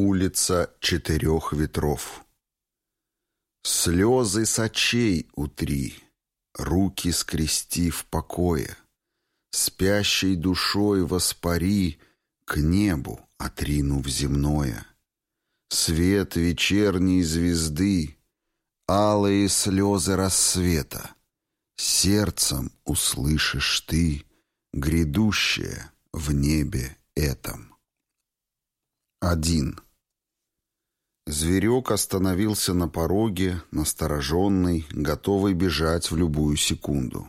Улица четырех ветров. Слезы сочей утри, руки скрести в покое, Спящей душой воспари к небу, отринув земное. Свет вечерней звезды, алые слезы рассвета, Сердцем услышишь ты грядущее в небе этом. Один. Зверек остановился на пороге, настороженный, готовый бежать в любую секунду.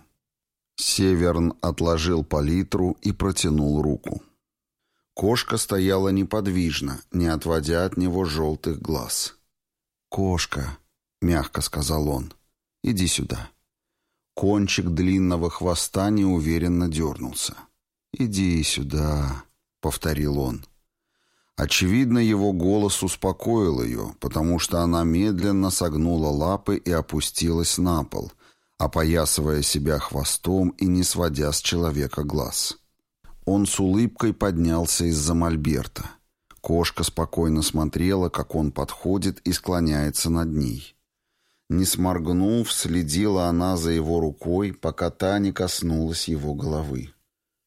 Северн отложил палитру и протянул руку. Кошка стояла неподвижно, не отводя от него желтых глаз. «Кошка», — мягко сказал он, — «иди сюда». Кончик длинного хвоста неуверенно дернулся. «Иди сюда», — повторил он. Очевидно, его голос успокоил ее, потому что она медленно согнула лапы и опустилась на пол, опоясывая себя хвостом и не сводя с человека глаз. Он с улыбкой поднялся из-за мольберта. Кошка спокойно смотрела, как он подходит и склоняется над ней. Не сморгнув, следила она за его рукой, пока та не коснулась его головы.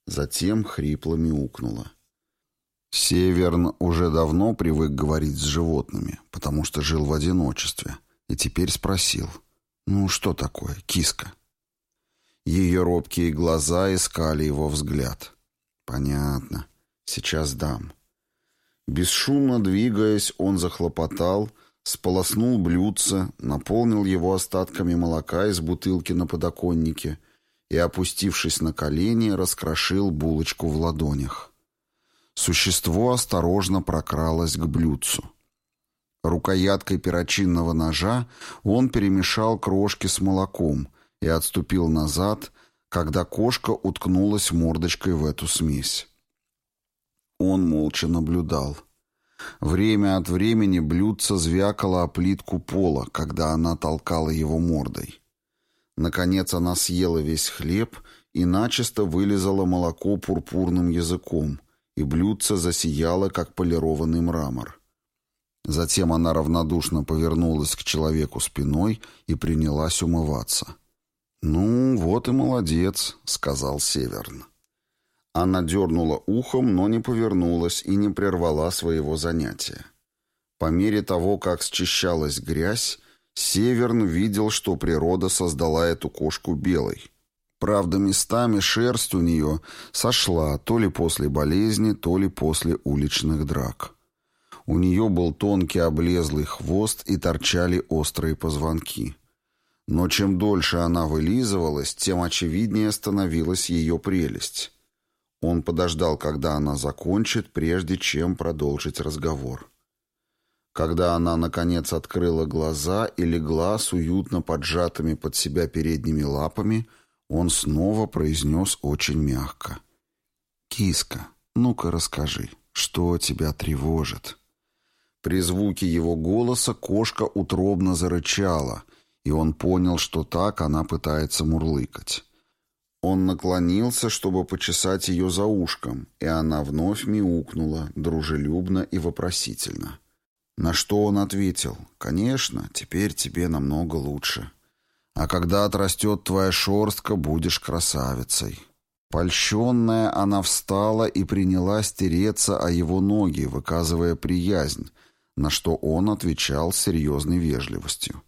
Затем хрипло мяукнула. Северн уже давно привык говорить с животными, потому что жил в одиночестве, и теперь спросил, «Ну что такое, киска?» Ее робкие глаза искали его взгляд. «Понятно. Сейчас дам». Бесшумно двигаясь, он захлопотал, сполоснул блюдце, наполнил его остатками молока из бутылки на подоконнике и, опустившись на колени, раскрошил булочку в ладонях. Существо осторожно прокралось к блюдцу. Рукояткой перочинного ножа он перемешал крошки с молоком и отступил назад, когда кошка уткнулась мордочкой в эту смесь. Он молча наблюдал. Время от времени блюдце звякало о плитку пола, когда она толкала его мордой. Наконец она съела весь хлеб и начисто вылизала молоко пурпурным языком — и блюдце засияло, как полированный мрамор. Затем она равнодушно повернулась к человеку спиной и принялась умываться. «Ну, вот и молодец», — сказал Северн. Она дернула ухом, но не повернулась и не прервала своего занятия. По мере того, как счищалась грязь, Северн видел, что природа создала эту кошку белой. Правда, местами шерсть у нее сошла то ли после болезни, то ли после уличных драк. У нее был тонкий облезлый хвост и торчали острые позвонки. Но чем дольше она вылизывалась, тем очевиднее становилась ее прелесть. Он подождал, когда она закончит, прежде чем продолжить разговор. Когда она, наконец, открыла глаза и легла с уютно поджатыми под себя передними лапами – он снова произнес очень мягко. «Киска, ну-ка расскажи, что тебя тревожит?» При звуке его голоса кошка утробно зарычала, и он понял, что так она пытается мурлыкать. Он наклонился, чтобы почесать ее за ушком, и она вновь мяукнула, дружелюбно и вопросительно. На что он ответил, «Конечно, теперь тебе намного лучше». А когда отрастет твоя шерстка, будешь красавицей». Польщенная, она встала и принялась тереться о его ноги, выказывая приязнь, на что он отвечал серьезной вежливостью.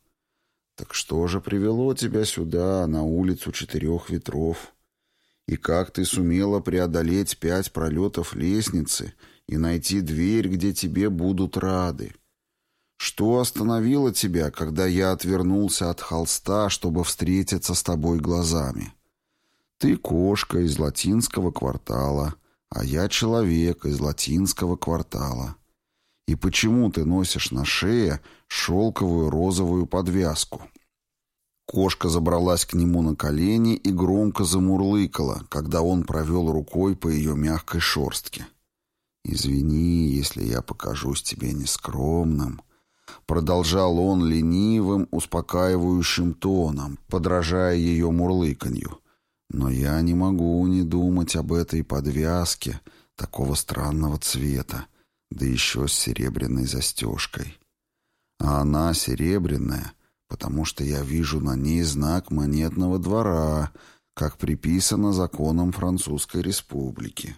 «Так что же привело тебя сюда, на улицу четырех ветров? И как ты сумела преодолеть пять пролетов лестницы и найти дверь, где тебе будут рады?» Что остановило тебя, когда я отвернулся от холста, чтобы встретиться с тобой глазами? Ты кошка из латинского квартала, а я человек из латинского квартала. И почему ты носишь на шее шелковую розовую подвязку?» Кошка забралась к нему на колени и громко замурлыкала, когда он провел рукой по ее мягкой шерстке. «Извини, если я покажусь тебе нескромным», Продолжал он ленивым, успокаивающим тоном, подражая ее мурлыканью. Но я не могу не думать об этой подвязке такого странного цвета. да еще с серебряной застежкой. А она серебряная, потому что я вижу на ней знак монетного двора, как приписано законом Французской Республики.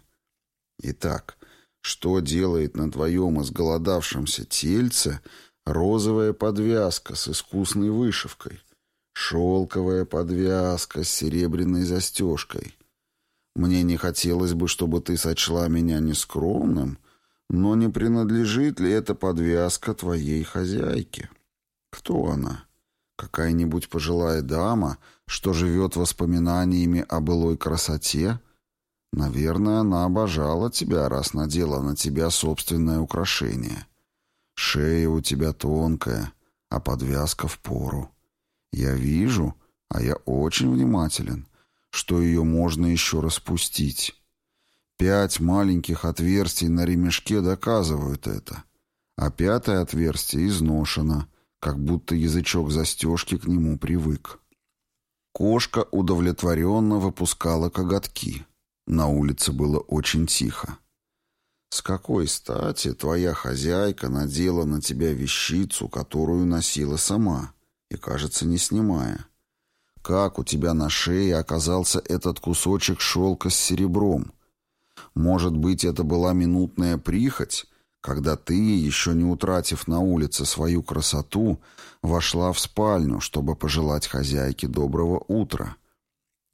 Итак, что делает на твоем изголодавшемся тельце розовая подвязка с искусной вышивкой, шелковая подвязка с серебряной застежкой? Мне не хотелось бы, чтобы ты сочла меня нескромным, но не принадлежит ли эта подвязка твоей хозяйке? Кто она? Какая-нибудь пожилая дама, что живет воспоминаниями о былой красоте? Наверное, она обожала тебя, раз надела на тебя собственное украшение. Шея у тебя тонкая, а подвязка в пору. Я вижу, а я очень внимателен, что ее можно еще распустить. Пять маленьких отверстий на ремешке доказывают это, а пятое отверстие изношено, как будто язычок застежки к нему привык. Кошка удовлетворенно выпускала коготки. На улице было очень тихо. «С какой стати твоя хозяйка надела на тебя вещицу, которую носила сама, и, кажется, не снимая? Как у тебя на шее оказался этот кусочек шелка с серебром? Может быть, это была минутная прихоть, когда ты, еще не утратив на улице свою красоту, вошла в спальню, чтобы пожелать хозяйке доброго утра.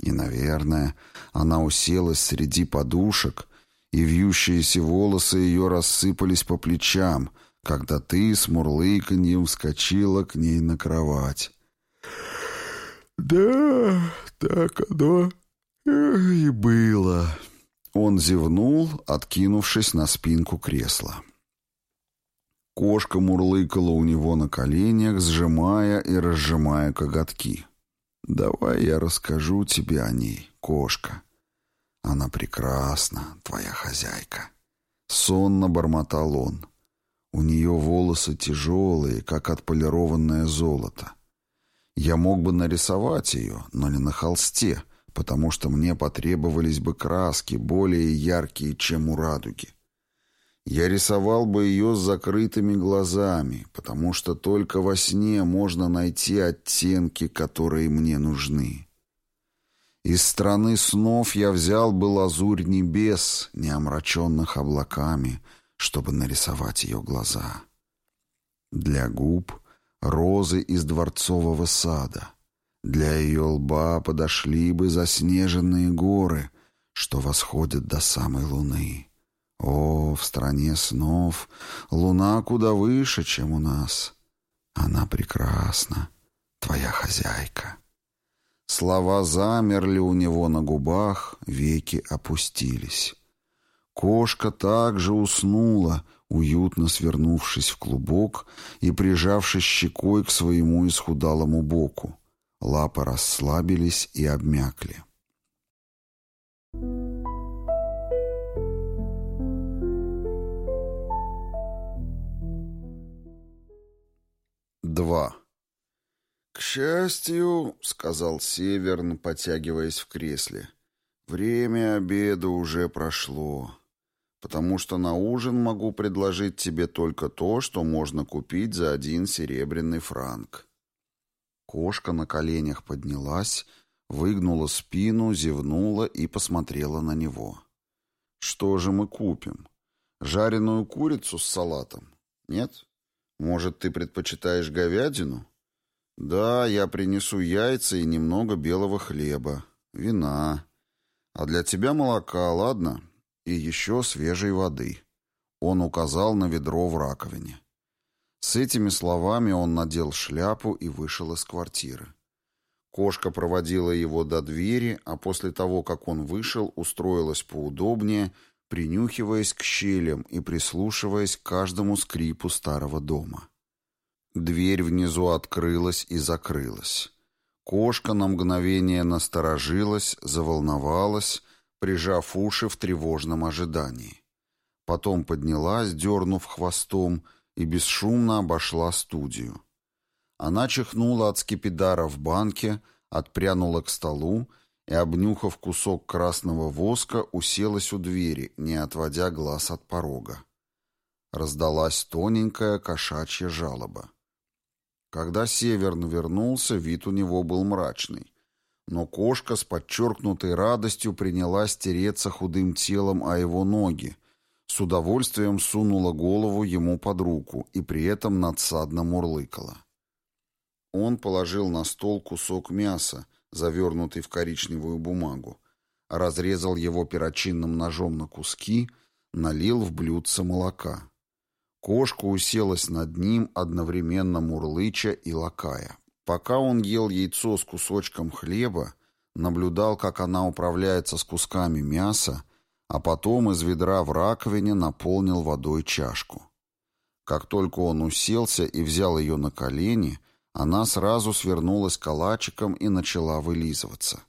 И, наверное, она уселась среди подушек, и вьющиеся волосы ее рассыпались по плечам, когда ты с мурлыканьем вскочила к ней на кровать. «Да, так оно и было». Он зевнул, откинувшись на спинку кресла. Кошка мурлыкала у него на коленях, сжимая и разжимая коготки. «Давай я расскажу тебе о ней, кошка. Она прекрасна, твоя хозяйка». Сонно бормотал он. У нее волосы тяжелые, как отполированное золото. Я мог бы нарисовать ее, но не на холсте, потому что мне потребовались бы краски более яркие, чем у радуги. Я рисовал бы ее с закрытыми глазами, потому что только во сне можно найти оттенки, которые мне нужны. Из страны снов я взял бы лазурь небес, не омраченных облаками, чтобы нарисовать ее глаза. Для губ — розы из дворцового сада. Для ее лба подошли бы заснеженные горы, что восходят до самой луны. О, в стране снов луна куда выше, чем у нас. Она прекрасна, твоя хозяйка. Слова замерли у него на губах, веки опустились. Кошка также уснула, уютно свернувшись в клубок и прижавшись щекой к своему исхудалому боку. Лапы расслабились и обмякли. Два. «К счастью, — сказал Северн, потягиваясь в кресле, — время обеда уже прошло, потому что на ужин могу предложить тебе только то, что можно купить за один серебряный франк». Кошка на коленях поднялась, выгнула спину, зевнула и посмотрела на него. «Что же мы купим? Жареную курицу с салатом? Нет? Может, ты предпочитаешь говядину? Да, я принесу яйца и немного белого хлеба, вина. А для тебя молока, ладно? И еще свежей воды». Он указал на ведро в раковине. С этими словами он надел шляпу и вышел из квартиры. Кошка проводила его до двери, а после того, как он вышел, устроилась поудобнее, принюхиваясь к щелям и прислушиваясь к каждому скрипу старого дома. Дверь внизу открылась и закрылась. Кошка на мгновение насторожилась, заволновалась, прижав уши в тревожном ожидании. Потом поднялась, дернув хвостом, и бесшумно обошла студию. Она чихнула от скипидара в банке, отпрянула к столу и, обнюхав кусок красного воска, уселась у двери, не отводя глаз от порога. Раздалась тоненькая кошачья жалоба. Когда Северн вернулся, вид у него был мрачный. Но кошка с подчеркнутой радостью принялась тереться худым телом о его ноги, с удовольствием сунула голову ему под руку и при этом надсадно мурлыкала. Он положил на стол кусок мяса, завернутый в коричневую бумагу, разрезал его перочинным ножом на куски, налил в блюдце молока. Кошка уселась над ним, одновременно мурлыча и лакая. Пока он ел яйцо с кусочком хлеба, наблюдал, как она управляется с кусками мяса, а потом из ведра в раковине наполнил водой чашку. Как только он уселся и взял ее на колени, она сразу свернулась калачиком и начала вылизываться.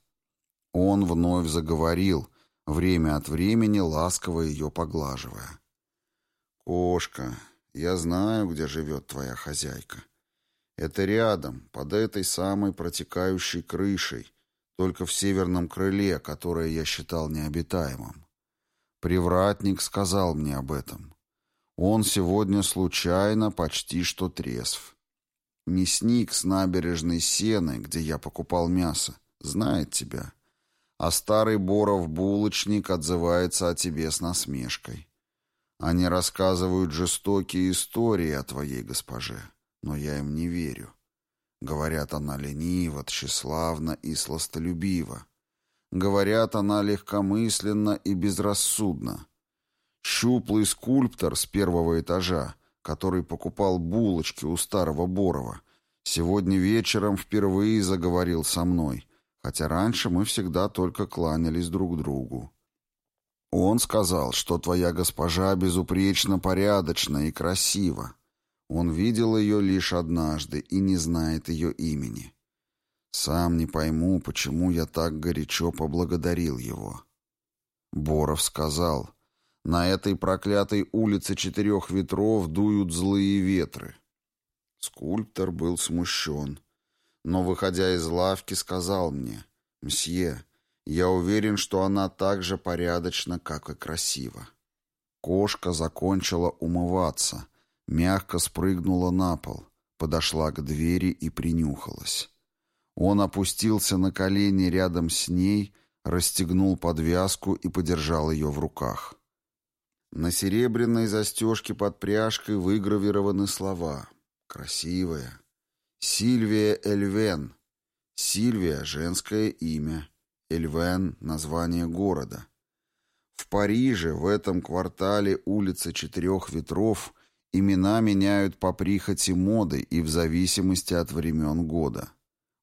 Он вновь заговорил, время от времени ласково ее поглаживая. «Кошка, я знаю, где живет твоя хозяйка. Это рядом, под этой самой протекающей крышей, только в северном крыле, которое я считал необитаемым. Привратник сказал мне об этом. Он сегодня случайно почти что трезв. Мясник с набережной Сены, где я покупал мясо, знает тебя а старый Боров-булочник отзывается о тебе с насмешкой. Они рассказывают жестокие истории о твоей госпоже, но я им не верю. Говорят, она ленива, тщеславна и сластолюбива. Говорят, она легкомысленна и безрассудна. Щуплый скульптор с первого этажа, который покупал булочки у старого Борова, сегодня вечером впервые заговорил со мной — хотя раньше мы всегда только кланялись друг другу. Он сказал, что твоя госпожа безупречно порядочна и красива. Он видел ее лишь однажды и не знает ее имени. Сам не пойму, почему я так горячо поблагодарил его. Боров сказал, на этой проклятой улице четырех ветров дуют злые ветры. Скульптор был смущен но, выходя из лавки, сказал мне, «Мсье, я уверен, что она так же порядочна, как и красива». Кошка закончила умываться, мягко спрыгнула на пол, подошла к двери и принюхалась. Он опустился на колени рядом с ней, расстегнул подвязку и подержал ее в руках. На серебряной застежке под пряжкой выгравированы слова «Красивая, Сильвия Эльвен. Сильвия – женское имя. Эльвен – название города. В Париже, в этом квартале улицы Четырех Ветров, имена меняют по прихоти моды и в зависимости от времен года.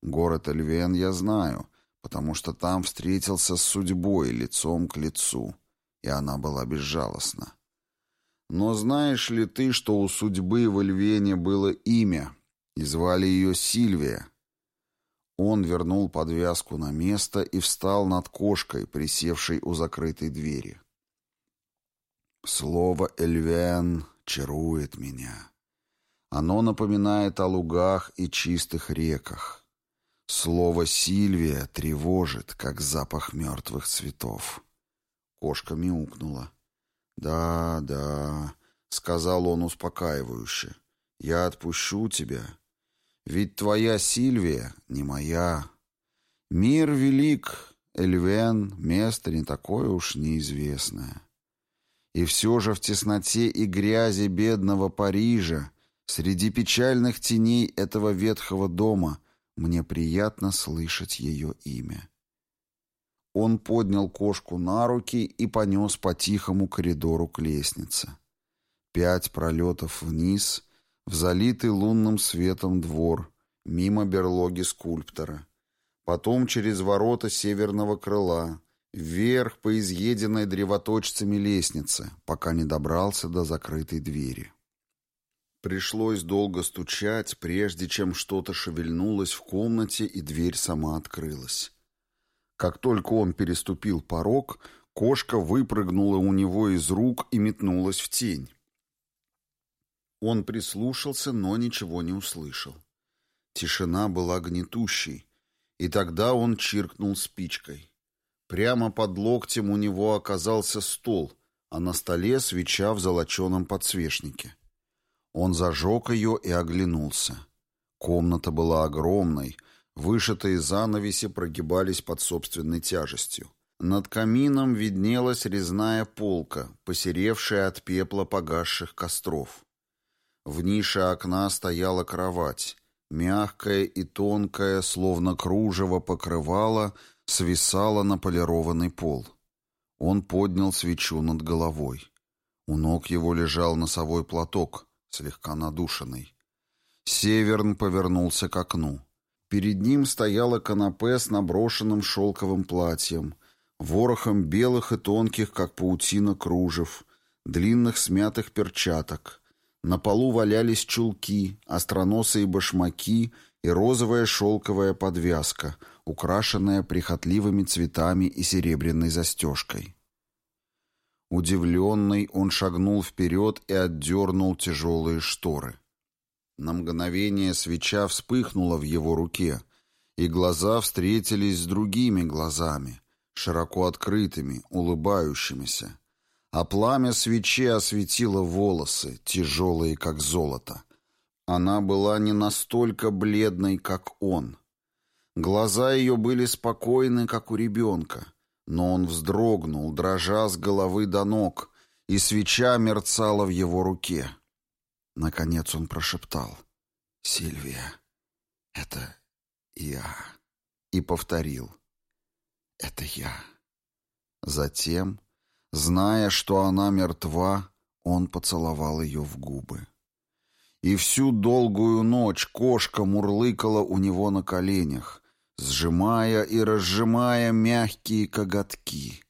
Город Эльвен я знаю, потому что там встретился с судьбой лицом к лицу, и она была безжалостна. Но знаешь ли ты, что у судьбы в Эльвене было имя – и звали ее Сильвия. Он вернул подвязку на место и встал над кошкой, присевшей у закрытой двери. Слово «эльвен» чарует меня. Оно напоминает о лугах и чистых реках. Слово «Сильвия» тревожит, как запах мертвых цветов. Кошка мяукнула. «Да, да», — сказал он успокаивающе, — «я отпущу тебя, ведь твоя Сильвия не моя. Мир велик, Эльвен, место не такое уж неизвестное. И все же в тесноте и грязи бедного Парижа, среди печальных теней этого ветхого дома, мне приятно слышать ее имя. Он поднял кошку на руки и понес по тихому коридору к лестнице. Пять пролетов вниз — в залитый лунным светом двор, мимо берлоги скульптора. Потом через ворота северного крыла, вверх по изъеденной древоточцами лестнице, пока не добрался до закрытой двери. Пришлось долго стучать, прежде чем что-то шевельнулось в комнате и дверь сама открылась. Как только он переступил порог, кошка выпрыгнула у него из рук и метнулась в тень. Он прислушался, но ничего не услышал. Тишина была гнетущей, и тогда он чиркнул спичкой. Прямо под локтем у него оказался стол, а на столе свеча в золоченом подсвечнике. Он зажег ее и оглянулся. Комната была огромной, вышитые занавеси прогибались под собственной тяжестью. Над камином виднелась резная полка, посеревшая от пепла погасших костров. В нише окна стояла кровать, мягкая и тонкая, словно кружево покрывала, свисала на полированный пол. Он поднял свечу над головой. У ног его лежал носовой платок, слегка надушенный. Северн повернулся к окну. Перед ним стояла канапе с наброшенным шелковым платьем, ворохом белых и тонких, как паутина, кружев, длинных смятых перчаток. На полу валялись чулки, остроносые башмаки и розовая шелковая подвязка, украшенная прихотливыми цветами и серебряной застежкой. Удивленный, он шагнул вперед и отдернул тяжелые шторы. На мгновение свеча вспыхнула в его руке, и глаза встретились с другими глазами, широко открытыми, улыбающимися. А пламя свечи осветило волосы, тяжелые, как золото. Она была не настолько бледной, как он. Глаза ее были спокойны, как у ребенка, но он вздрогнул, дрожа с головы до ног, и свеча мерцала в его руке. Наконец он прошептал «Сильвия, это я» и повторил «Это я». Затем, зная, что она мертва, он поцеловал ее в губы. И всю долгую ночь кошка мурлыкала у него на коленях, сжимая и разжимая мягкие коготки,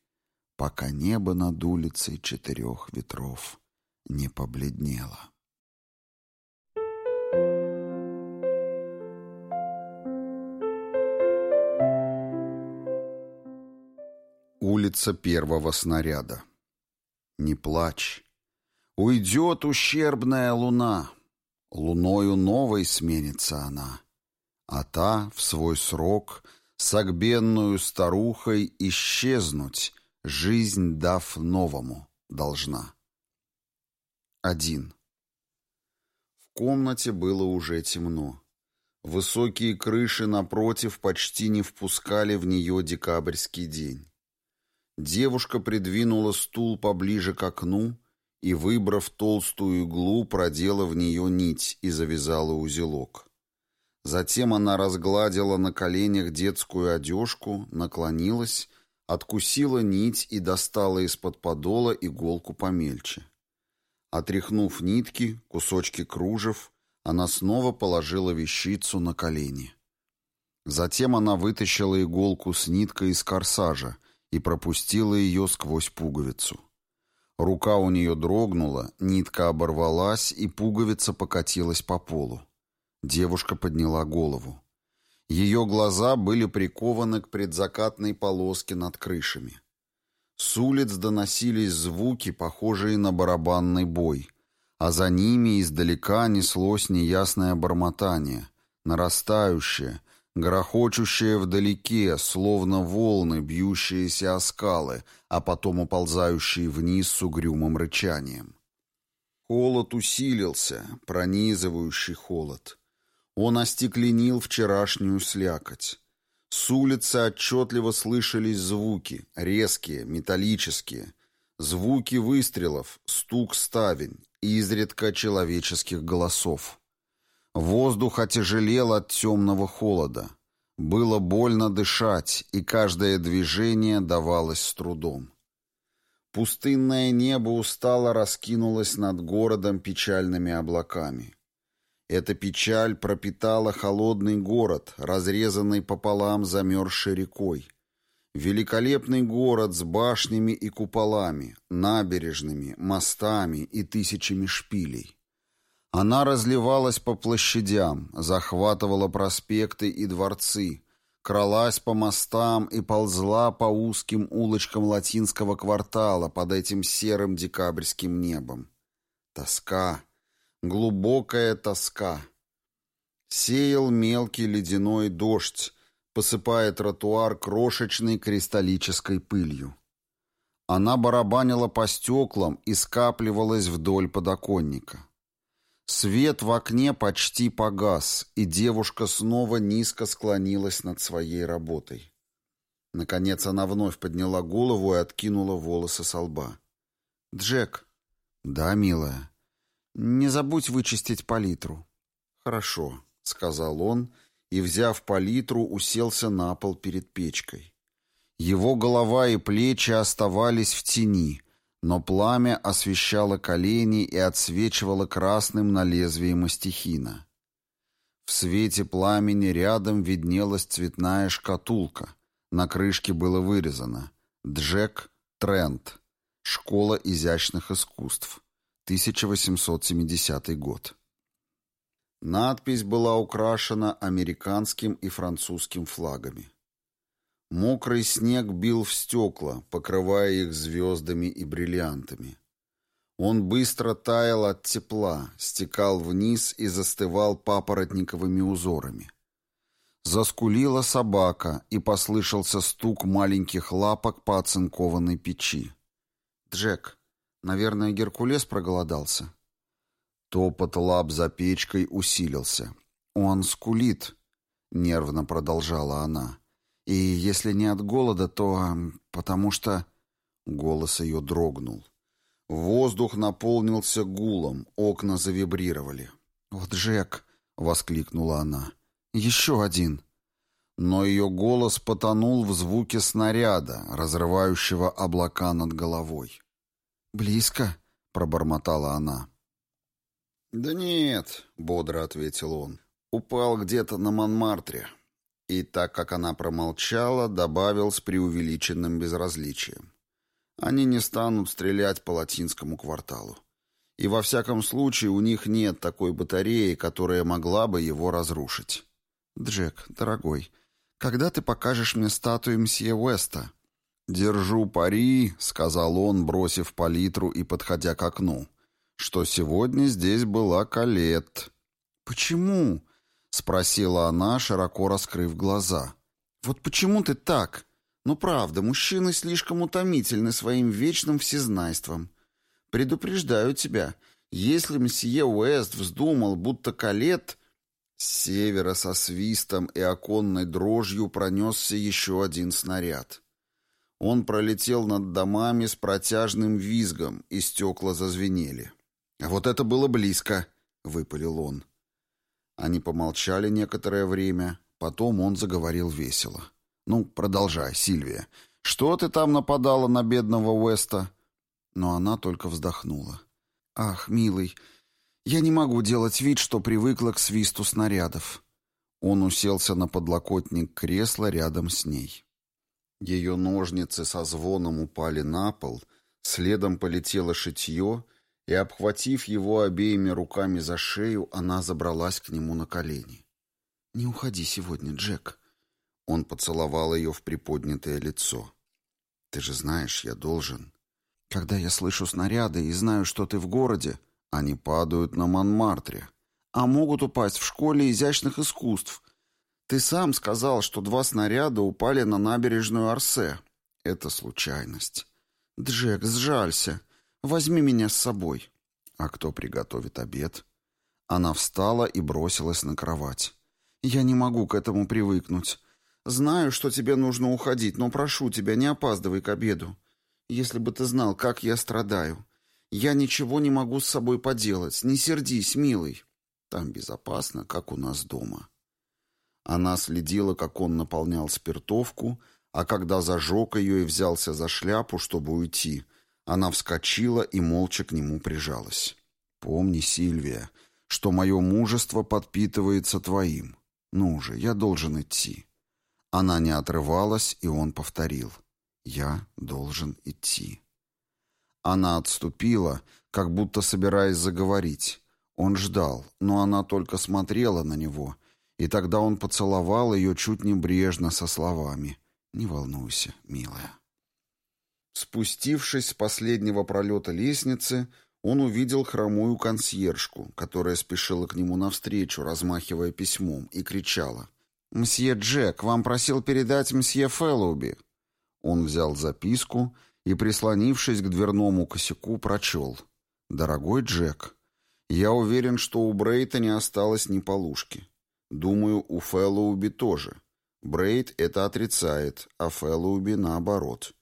пока небо над улицей четырех ветров не побледнело. Улица первого снаряда. Не плачь. Уйдет ущербная луна. Луною новой сменится она. А та, в свой срок, согбенную старухой исчезнуть, жизнь дав новому, должна. Один. В комнате было уже темно. Высокие крыши напротив почти не впускали в нее декабрьский день. Девушка придвинула стул поближе к окну и, выбрав толстую иглу, продела в нее нить и завязала узелок. Затем она разгладила на коленях детскую одежку, наклонилась, откусила нить и достала из-под подола иголку помельче. Отряхнув нитки, кусочки кружев, она снова положила вещицу на колени. Затем она вытащила иголку с ниткой из корсажа — и пропустила ее сквозь пуговицу. Рука у нее дрогнула, нитка оборвалась, и пуговица покатилась по полу. Девушка подняла голову. Ее глаза были прикованы к предзакатной полоске над крышами. С улиц доносились звуки, похожие на барабанный бой, а за ними издалека неслось неясное бормотание, нарастающее, грохочущее вдалеке, словно волны, бьющиеся о скалы, а потом уползающие вниз с угрюмым рычанием. Холод усилился, пронизывающий холод. Он остекленил вчерашнюю слякоть. С улицы отчетливо слышались звуки, резкие, металлические. Звуки выстрелов, стук ставень, изредка человеческих голосов. Воздух отяжелел от темного холода. Было больно дышать, и каждое движение давалось с трудом. Пустынное небо устало раскинулось над городом печальными облаками. Эта печаль пропитала холодный город, разрезанный пополам замерзшей рекой. Великолепный город с башнями и куполами, набережными, мостами и тысячами шпилей. Она разливалась по площадям, захватывала проспекты и дворцы, кралась по мостам и ползла по узким улочкам латинского квартала под этим серым декабрьским небом. Тоска, глубокая тоска. Сеял мелкий ледяной дождь, посыпая тротуар крошечной кристаллической пылью. Она барабанила по стеклам и скапливалась вдоль подоконника. Свет в окне почти погас, и девушка снова низко склонилась над своей работой. Наконец она вновь подняла голову и откинула волосы со лба. «Джек». «Да, милая». «Не забудь вычистить палитру». «Хорошо», — сказал он, и, взяв палитру, уселся на пол перед печкой. Его голова и плечи оставались в тени, но пламя освещало колени и отсвечивало красным на лезвии мастихина. В свете пламени рядом виднелась цветная шкатулка. На крышке было вырезано «Джек Трент. Школа изящных искусств. 1870 год». Надпись была украшена американским и французским флагами. Мокрый снег бил в стекла, покрывая их звездами и бриллиантами. Он быстро таял от тепла, стекал вниз и застывал папоротниковыми узорами. Заскулила собака, и послышался стук маленьких лапок по оцинкованной печи. «Джек, наверное, Геркулес проголодался?» Топот лап за печкой усилился. «Он скулит», — нервно продолжала она. И если не от голода, то потому что...» Голос ее дрогнул. Воздух наполнился гулом, окна завибрировали. «Вот Джек!» — воскликнула она. «Еще один!» Но ее голос потонул в звуке снаряда, разрывающего облака над головой. «Близко?» — пробормотала она. «Да нет», — бодро ответил он. «Упал где-то на Монмартре. И так как она промолчала, добавил с преувеличенным безразличием. Они не станут стрелять по латинскому кварталу. И во всяком случае у них нет такой батареи, которая могла бы его разрушить. «Джек, дорогой, когда ты покажешь мне статую мсье Уэста?» «Держу пари», — сказал он, бросив палитру и подходя к окну, «что сегодня здесь была Калет». «Почему?» — спросила она, широко раскрыв глаза. «Вот почему ты так? Ну правда, мужчины слишком утомительны своим вечным всезнайством. Предупреждаю тебя, если мсье Уэст вздумал, будто калет...» С севера со свистом и оконной дрожью пронесся еще один снаряд. Он пролетел над домами с протяжным визгом, и стекла зазвенели. «А вот это было близко!» — выпалил он. Они помолчали некоторое время, потом он заговорил весело. «Ну, продолжай, Сильвия. Что ты там нападала на бедного Уэста?» Но она только вздохнула. «Ах, милый, я не могу делать вид, что привыкла к свисту снарядов». Он уселся на подлокотник кресла рядом с ней. Ее ножницы со звоном упали на пол, следом полетело шитье — и, обхватив его обеими руками за шею, она забралась к нему на колени. «Не уходи сегодня, Джек». Он поцеловал ее в приподнятое лицо. «Ты же знаешь, я должен...» «Когда я слышу снаряды и знаю, что ты в городе, они падают на Монмартре, а могут упасть в школе изящных искусств. Ты сам сказал, что два снаряда упали на набережную Арсе. Это случайность. Джек, сжалься. Возьми меня с собой». «А кто приготовит обед?» Она встала и бросилась на кровать. «Я не могу к этому привыкнуть. Знаю, что тебе нужно уходить, но прошу тебя, не опаздывай к обеду. Если бы ты знал, как я страдаю. Я ничего не могу с собой поделать. Не сердись, милый. Там безопасно, как у нас дома». Она следила, как он наполнял спиртовку, а когда зажег ее и взялся за шляпу, чтобы уйти, она вскочила и молча к нему прижалась. «Помни, Сильвия, что мое мужество подпитывается твоим. Ну же, я должен идти». Она не отрывалась, и он повторил. «Я должен идти». Она отступила, как будто собираясь заговорить. Он ждал, но она только смотрела на него, и тогда он поцеловал ее чуть небрежно со словами «Не волнуйся, милая». Спустившись с последнего пролета лестницы, он увидел хромую консьержку, которая спешила к нему навстречу, размахивая письмом, и кричала. «Мсье Джек, вам просил передать мсье Фэллоуби». Он взял записку и, прислонившись к дверному косяку, прочел. «Дорогой Джек, я уверен, что у Брейта не осталось ни полушки. Думаю, у Фэллоуби тоже. Брейт это отрицает, а Фэллоуби наоборот.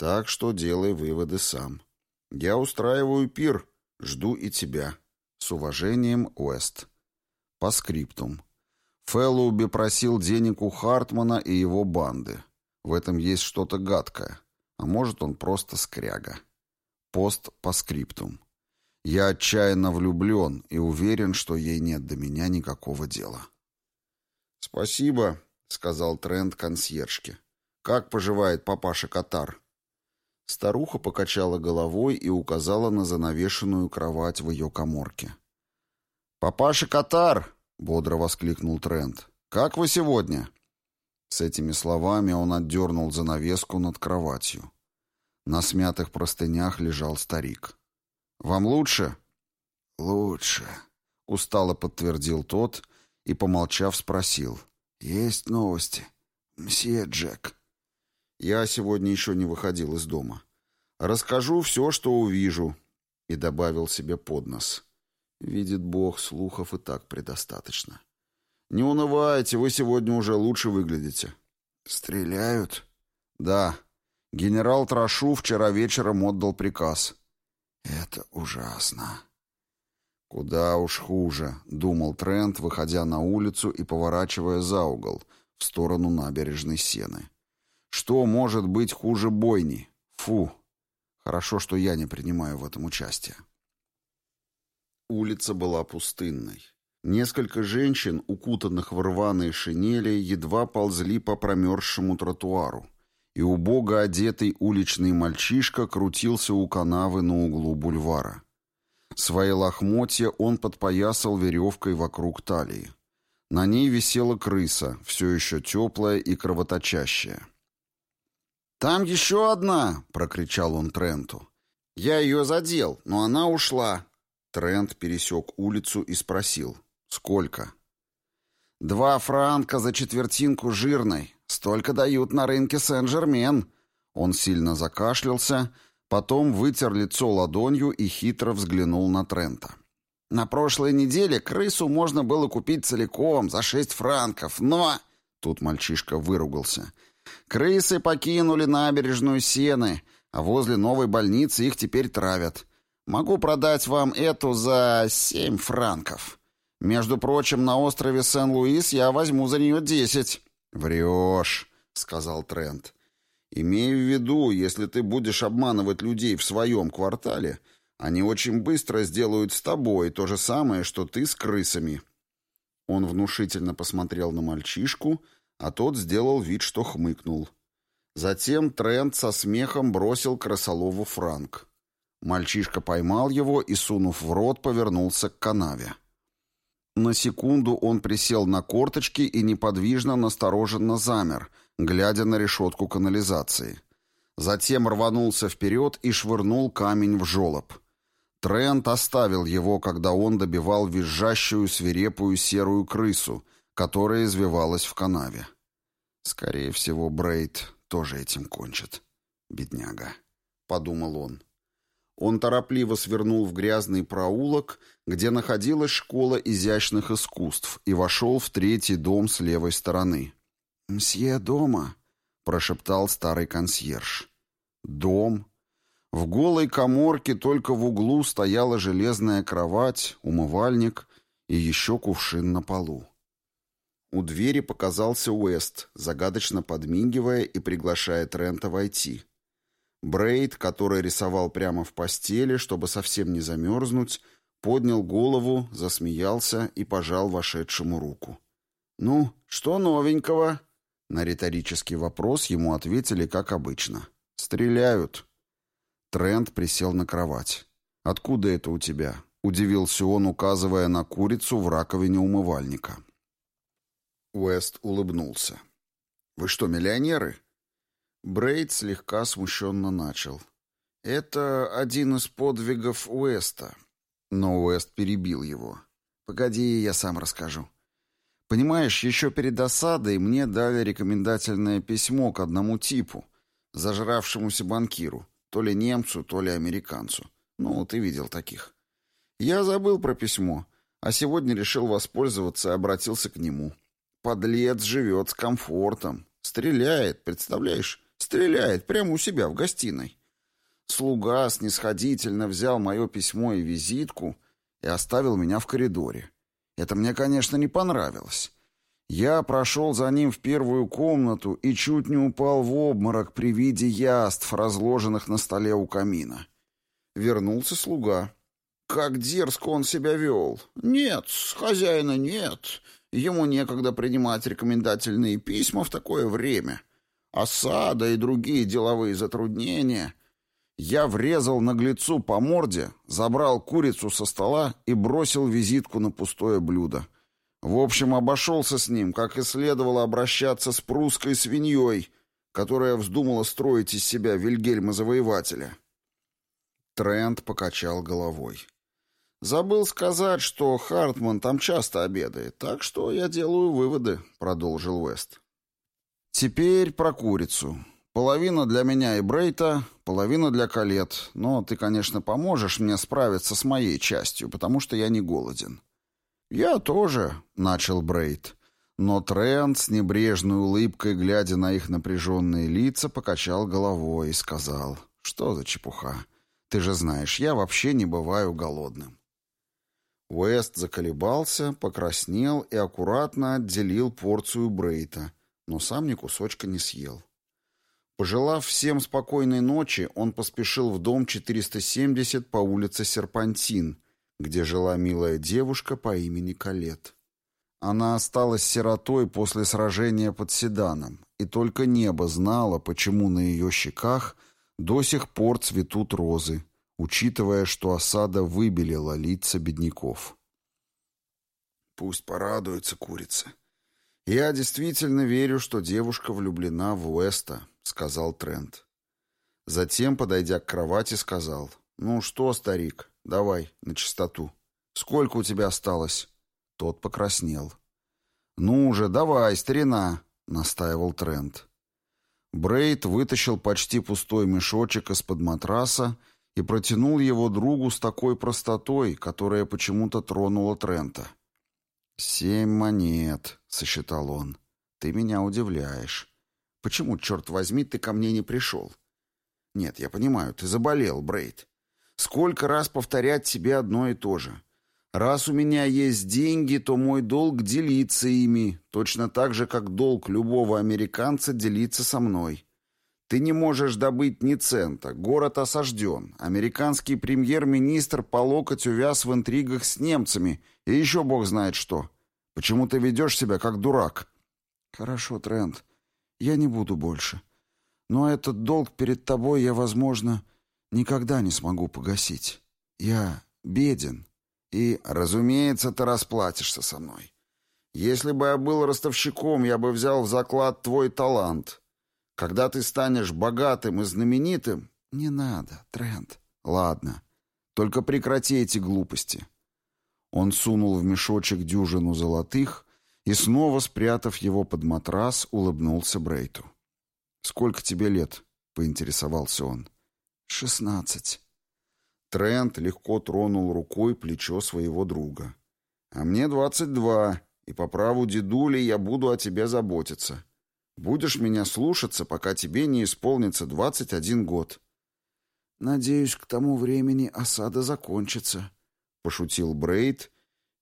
Так что делай выводы сам. Я устраиваю пир, жду и тебя. С уважением, Уэст». По скриптум. Фэллоуби просил денег у Хартмана и его банды. В этом есть что-то гадкое. А может, он просто скряга. Пост по скриптум. Я отчаянно влюблен и уверен, что ей нет до меня никакого дела. «Спасибо», — сказал Трент консьержке. «Как поживает папаша Катар?» Старуха покачала головой и указала на занавешенную кровать в ее коморке. «Папаша Катар!» — бодро воскликнул Трент. «Как вы сегодня?» С этими словами он отдернул занавеску над кроватью. На смятых простынях лежал старик. «Вам лучше?» «Лучше», — устало подтвердил тот и, помолчав, спросил. «Есть новости, мсье Джек?» «Я сегодня еще не выходил из дома. Расскажу все, что увижу», — и добавил себе под нос. «Видит Бог, слухов и так предостаточно». «Не унывайте, вы сегодня уже лучше выглядите». «Стреляют?» «Да. Генерал Трашу вчера вечером отдал приказ». «Это ужасно». «Куда уж хуже», — думал Трент, выходя на улицу и поворачивая за угол, в сторону набережной Сены. «Что может быть хуже бойни? Фу! Хорошо, что я не принимаю в этом участие». Улица была пустынной. Несколько женщин, укутанных в рваные шинели, едва ползли по промерзшему тротуару, и убого одетый уличный мальчишка крутился у канавы на углу бульвара. Свои лохмотья он подпоясал веревкой вокруг талии. На ней висела крыса, все еще теплая и кровоточащая. «Там еще одна!» — прокричал он Тренту. «Я ее задел, но она ушла». Трент пересек улицу и спросил. «Сколько?» «Два франка за четвертинку жирной. Столько дают на рынке Сен-Жермен». Он сильно закашлялся, потом вытер лицо ладонью и хитро взглянул на Трента. «На прошлой неделе крысу можно было купить целиком, за шесть франков, но...» Тут мальчишка выругался. «Крысы покинули набережную Сены, а возле новой больницы их теперь травят. Могу продать вам эту за семь франков». Между прочим, на острове Сен-Луис я возьму за нее десять». «Врешь», — сказал Трент. «Имею в виду, если ты будешь обманывать людей в своем квартале, они очень быстро сделают с тобой то же самое, что ты с крысами». Он внушительно посмотрел на мальчишку, а тот сделал вид, что хмыкнул. Затем Трент со смехом бросил крысолову франк. Мальчишка поймал его и, сунув в рот, повернулся к канаве. На секунду он присел на корточки и неподвижно настороженно замер, глядя на решетку канализации. Затем рванулся вперед и швырнул камень в жолоб. Трент оставил его, когда он добивал визжащую свирепую серую крысу, которая извивалась в канаве. Скорее всего, Брейд тоже этим кончит. Бедняга, — подумал он. Он торопливо свернул в грязный проулок, где находилась школа изящных искусств, и вошел в третий дом с левой стороны. «Мсье дома», — прошептал старый консьерж. «Дом?» В голой коморке только в углу стояла железная кровать, умывальник и еще кувшин на полу. У двери показался Уэст, загадочно подмигивая и приглашая Трента войти. Брейд, который рисовал прямо в постели, чтобы совсем не замерзнуть, поднял голову, засмеялся и пожал вошедшему руку. «Ну, что новенького?» На риторический вопрос ему ответили, как обычно. «Стреляют». Трент присел на кровать. «Откуда это у тебя?» — удивился он, указывая на курицу в раковине умывальника. Уэст улыбнулся. «Вы что, миллионеры?» Брейд слегка смущенно начал. «Это один из подвигов Уэста». Но Уэст перебил его. «Погоди, я сам расскажу. Понимаешь, еще перед осадой мне дали рекомендательное письмо к одному типу, зажравшемуся банкиру. То ли немцу, то ли американцу. Ну, ты видел таких. Я забыл про письмо, а сегодня решил воспользоваться и обратился к нему. Подлец живет с комфортом. Стреляет, представляешь? Стреляет прямо у себя в гостиной. Слуга снисходительно взял мое письмо и визитку и оставил меня в коридоре. Это мне, конечно, не понравилось. Я прошел за ним в первую комнату и чуть не упал в обморок при виде яств, разложенных на столе у камина. Вернулся слуга. Как дерзко он себя вел. Нет, хозяина нет. Ему некогда принимать рекомендательные письма в такое время. Осада и другие деловые затруднения. Я врезал наглецу по морде, забрал курицу со стола и бросил визитку на пустое блюдо. В общем, обошелся с ним, как и следовало обращаться с прусской свиньей, которая вздумала строить из себя Вильгельма-завоевателя. Трент покачал головой. «Забыл сказать, что Хартман там часто обедает, так что я делаю выводы», — продолжил Уэст. «Теперь про курицу. Половина для меня и Брейта, половина для Калет, но ты, конечно, поможешь мне справиться с моей частью, потому что я не голоден». «Я тоже», — начал Брейт. Но Трент с небрежной улыбкой, глядя на их напряженные лица, покачал головой и сказал, «Что за чепуха? Ты же знаешь, я вообще не бываю голодным». Уэст заколебался, покраснел и аккуратно отделил порцию Брейта, но сам ни кусочка не съел. Пожелав всем спокойной ночи, он поспешил в дом 470 по улице Серпантин — где жила милая девушка по имени Калет. Она осталась сиротой после сражения под Седаном, и только небо знало, почему на ее щеках до сих пор цветут розы, учитывая, что осада выбелила лица бедняков. «Пусть порадуется курица. Я действительно верю, что девушка влюблена в Уэста», — сказал Трент. Затем, подойдя к кровати, сказал, «Ну что, старик, Давай, на чистоту. Сколько у тебя осталось?» Тот покраснел. «Ну уже, давай, старина!» — настаивал Трент. Брейд вытащил почти пустой мешочек из-под матраса и протянул его другу с такой простотой, которая почему-то тронула Трента. «Семь монет», — сосчитал он. «Ты меня удивляешь. Почему, черт возьми, ты ко мне не пришел?» «Нет, я понимаю, ты заболел, Брейд. Сколько раз повторять себе одно и то же? Раз у меня есть деньги, то мой долг делиться ими, точно так же, как долг любого американца делиться со мной. Ты не можешь добыть ни цента, город осажден, американский премьер-министр по локоть увяз в интригах с немцами, и еще бог знает что. Почему ты ведешь себя как дурак? Хорошо, Трент, я не буду больше. Но этот долг перед тобой я, возможно, никогда не смогу погасить. Я беден, и, разумеется, ты расплатишься со мной. Если бы я был ростовщиком, я бы взял в заклад твой талант. Когда ты станешь богатым и знаменитым... Не надо, Трент. Ладно, только прекрати эти глупости. Он сунул в мешочек дюжину золотых и, снова спрятав его под матрас, улыбнулся Брейту. «Сколько тебе лет?» — поинтересовался он. «Шестнадцать». Трент легко тронул рукой плечо своего друга. «А мне двадцать два, и по праву дедули я буду о тебе заботиться. Будешь меня слушаться, пока тебе не исполнится двадцать один год». «Надеюсь, к тому времени осада закончится», — пошутил Брейд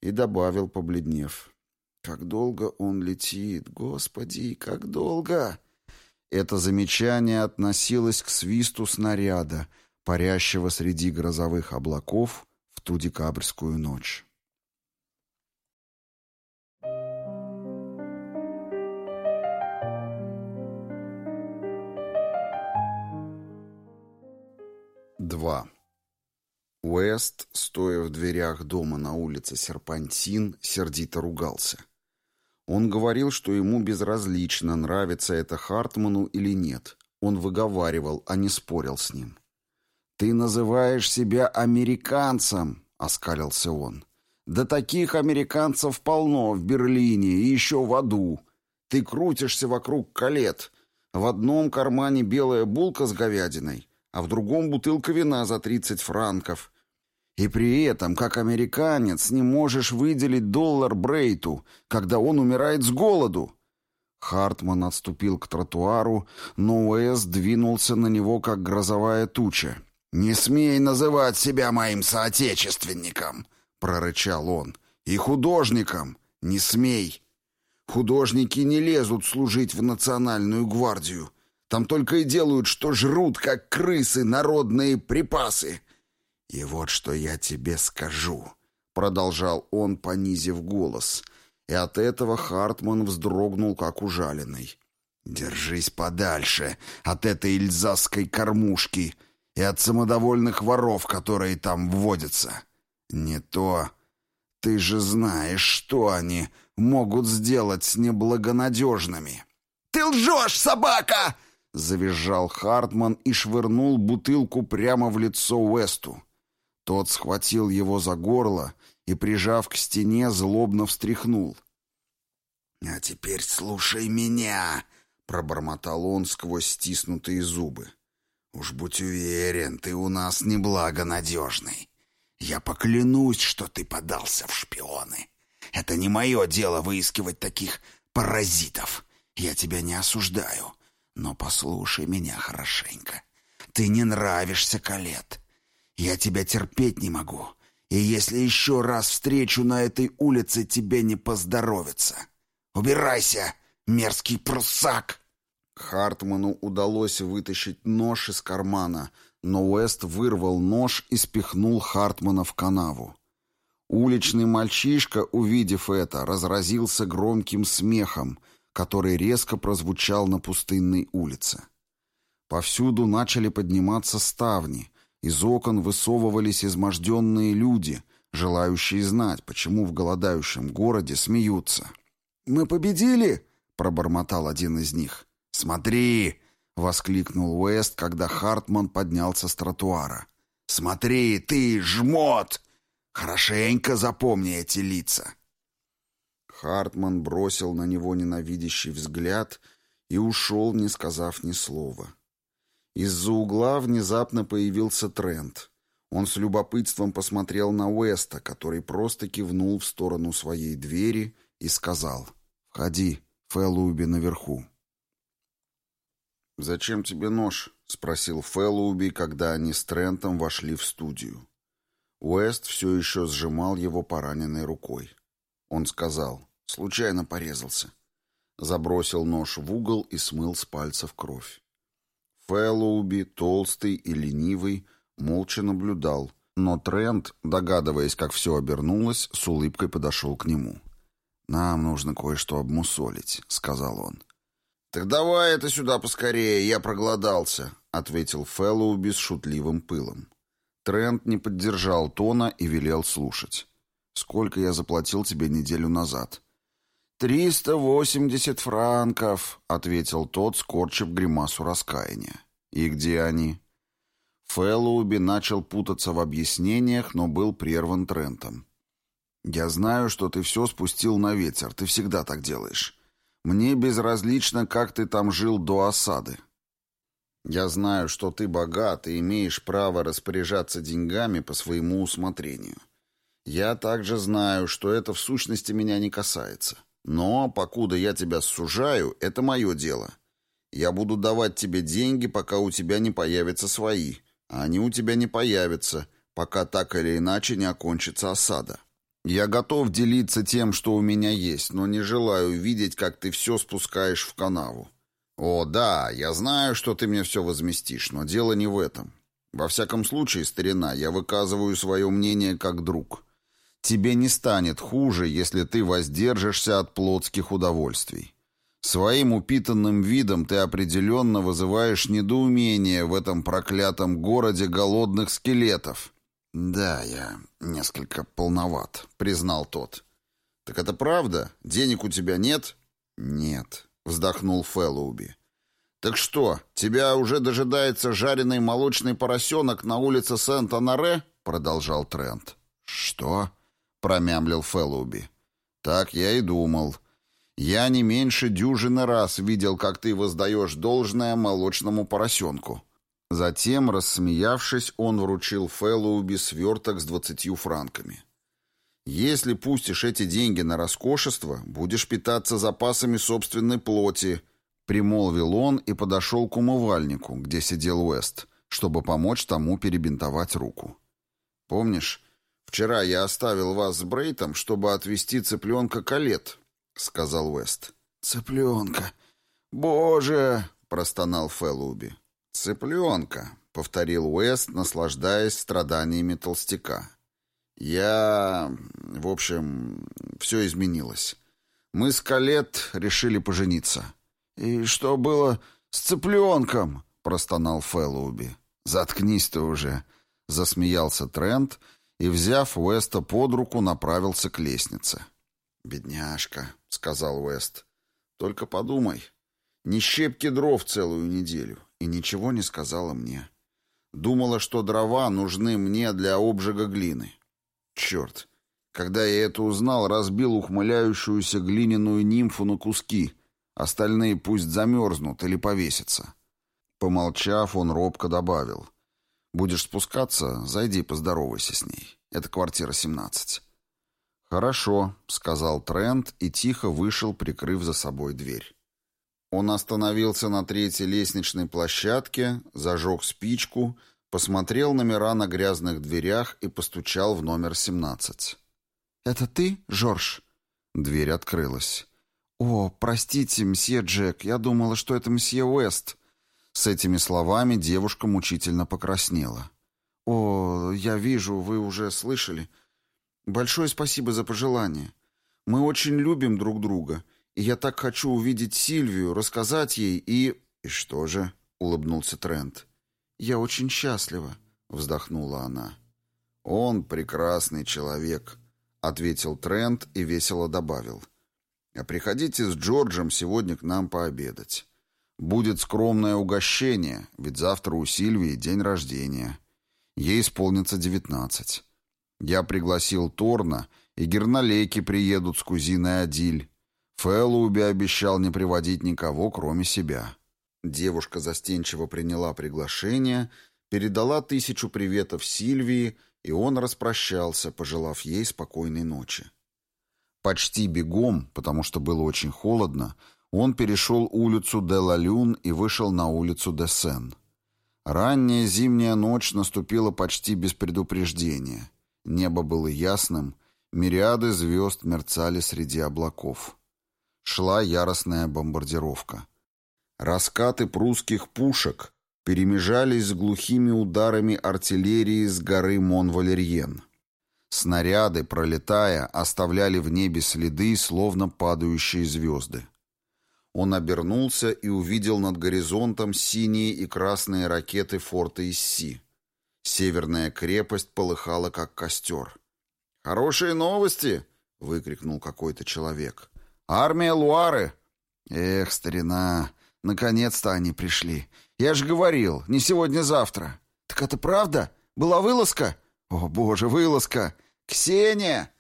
и добавил, побледнев. «Как долго он летит, господи, как долго!» Это замечание относилось к свисту снаряда, парящего среди грозовых облаков в ту декабрьскую ночь. Два. Уэст, стоя в дверях дома на улице Серпантин, сердито ругался. Он говорил, что ему безразлично, нравится это Хартману или нет. Он выговаривал, а не спорил с ним. «Ты называешь себя американцем», — оскалился он. «Да таких американцев полно в Берлине и еще в аду. Ты крутишься вокруг колет. В одном кармане белая булка с говядиной, а в другом бутылка вина за 30 франков. И при этом, как американец, не можешь выделить доллар Брейту, когда он умирает с голоду. Хартман отступил к тротуару, но Уэс двинулся на него, как грозовая туча. «Не смей называть себя моим соотечественником!» — прорычал он. «И художником! Не смей! Художники не лезут служить в национальную гвардию. Там только и делают, что жрут, как крысы, народные припасы. И вот что я тебе скажу», — продолжал он, понизив голос. И от этого Хартман вздрогнул, как ужаленный. «Держись подальше от этой эльзасской кормушки и от самодовольных воров, которые там вводятся. Не то ты же знаешь, что они могут сделать с неблагонадежными. «Ты лжешь, собака!» — завизжал Хартман и швырнул бутылку прямо в лицо Уэсту. Тот схватил его за горло и, прижав к стене, злобно встряхнул. «А теперь слушай меня!» — пробормотал он сквозь стиснутые зубы. «Уж будь уверен, ты у нас неблагонадежный. Я поклянусь, что ты подался в шпионы. Это не мое дело выискивать таких паразитов. Я тебя не осуждаю. Но послушай меня хорошенько. Ты не нравишься, Калет. Я тебя терпеть не могу. И если еще раз встречу на этой улице, тебе не поздоровится. Убирайся, мерзкий прусак!» Хартману удалось вытащить нож из кармана — но Уэст вырвал нож и спихнул Хартмана в канаву. Уличный мальчишка, увидев это, разразился громким смехом, который резко прозвучал на пустынной улице. Повсюду начали подниматься ставни, из окон высовывались изможденные люди, желающие знать, почему в голодающем городе смеются. «Мы победили!» — пробормотал один из них. «Смотри!» Воскликнул Уэст, когда Хартман поднялся с тротуара. «Смотри, ты, жмот! Хорошенько запомни эти лица!» Хартман бросил на него ненавидящий взгляд и ушел, не сказав ни слова. Из-за угла внезапно появился Трент. Он с любопытством посмотрел на Уэста, который просто кивнул в сторону своей двери и сказал «Входи, Фэллуби наверху». «Зачем тебе нож?» — спросил Фэллоуби, когда они с Трентом вошли в студию. Уэст все еще сжимал его пораненной рукой. Он сказал, случайно порезался. Забросил нож в угол и смыл с пальцев кровь. Фэллоуби, толстый и ленивый, молча наблюдал, но Трент, догадываясь, как все обернулось, с улыбкой подошел к нему. «Нам нужно кое-что обмусолить», — сказал он. «Так давай это сюда поскорее, я проголодался», — ответил Фэллоу без шутливым пылом. Трент не поддержал тона и велел слушать. «Сколько я заплатил тебе неделю назад?» «Триста восемьдесят франков», — ответил тот, скорчив гримасу раскаяния. «И где они?» Фэллоуби начал путаться в объяснениях, но был прерван Трентом. «Я знаю, что ты все спустил на ветер, ты всегда так делаешь. Мне безразлично, как ты там жил до осады. Я знаю, что ты богат и имеешь право распоряжаться деньгами по своему усмотрению. Я также знаю, что это в сущности меня не касается. Но, покуда я тебя сужаю, это мое дело. Я буду давать тебе деньги, пока у тебя не появятся свои, а они у тебя не появятся, пока так или иначе не окончится осада. Я готов делиться тем, что у меня есть, но не желаю видеть, как ты все спускаешь в канаву. О, да, я знаю, что ты мне все возместишь, но дело не в этом. Во всяком случае, старина, я выказываю свое мнение как друг. Тебе не станет хуже, если ты воздержишься от плотских удовольствий. Своим упитанным видом ты определенно вызываешь недоумение в этом проклятом городе голодных скелетов. Да, я несколько полноват», — признал тот. «Так это правда? Денег у тебя нет?» «Нет», — вздохнул Фэллоуби. «Так что, тебя уже дожидается жареный молочный поросенок на улице Сент-Анаре?» — продолжал Трент. «Что?» — промямлил Фэллоуби. «Так я и думал. Я не меньше дюжины раз видел, как ты воздаешь должное молочному поросенку». Затем, рассмеявшись, он вручил Фэллоуби сверток с двадцатью франками. «Если пустишь эти деньги на роскошество, будешь питаться запасами собственной плоти», примолвил он и подошел к умывальнику, где сидел Уэст, чтобы помочь тому перебинтовать руку. «Помнишь, вчера я оставил вас с Брейтом, чтобы отвезти цыпленка Калет?» — сказал Уэст. «Цыпленка! Боже!» — простонал Фэллоуби. «Цыпленка», — повторил Уэст, наслаждаясь страданиями толстяка. «Я... в общем, все изменилось. Мы с Калет решили пожениться». «И что было с цыпленком?» — простонал Фэллоуби. «Заткнись ты уже», — засмеялся Трент и, взяв Уэста под руку, направился к лестнице. «Бедняжка», — сказал Уэст. «Только подумай, ни щепки дров целую неделю и ничего не сказала мне. Думала, что дрова нужны мне для обжига глины. Черт, когда я это узнал, разбил ухмыляющуюся глиняную нимфу на куски. Остальные пусть замерзнут или повесятся. Помолчав, он робко добавил. «Будешь спускаться, зайди поздоровайся с ней. Это квартира 17». «Хорошо», — сказал Трент и тихо вышел, прикрыв за собой дверь. Он остановился на третьей лестничной площадке, зажег спичку, посмотрел номера на грязных дверях и постучал в номер 17. «Это ты, Жорж?» Дверь открылась. «О, простите, мсье Джек, я думала, что это мсье Уэст». С этими словами девушка мучительно покраснела. «О, я вижу, вы уже слышали. Большое спасибо за пожелание. Мы очень любим друг друга, и я так хочу увидеть Сильвию, рассказать ей и...» «И что же?» — улыбнулся Трент. «Я очень счастлива», — вздохнула она. «Он прекрасный человек», — ответил Трент и весело добавил. «А приходите с Джорджем сегодня к нам пообедать. Будет скромное угощение, ведь завтра у Сильвии день рождения. Ей исполнится девятнадцать. Я пригласил Торна, и герналейки приедут с кузиной Адиль. Фэллоуби обещал не приводить никого, кроме себя. Девушка застенчиво приняла приглашение, передала тысячу приветов Сильвии, и он распрощался, пожелав ей спокойной ночи. Почти бегом, потому что было очень холодно, он перешел улицу де ла Люн и вышел на улицу де Сен. Ранняя зимняя ночь наступила почти без предупреждения. Небо было ясным, мириады звезд мерцали среди облаков шла яростная бомбардировка. Раскаты прусских пушек перемежались с глухими ударами артиллерии с горы Монвалерьен. Снаряды, пролетая, оставляли в небе следы, словно падающие звезды. Он обернулся и увидел над горизонтом синие и красные ракеты форта Исси. Северная крепость полыхала, как костер. «Хорошие новости!» — выкрикнул какой-то человек. Армия Луары. Эх, старина, наконец-то они пришли. Я же говорил, не сегодня-завтра. Так это правда? Была вылазка? О, боже, вылазка. Ксения!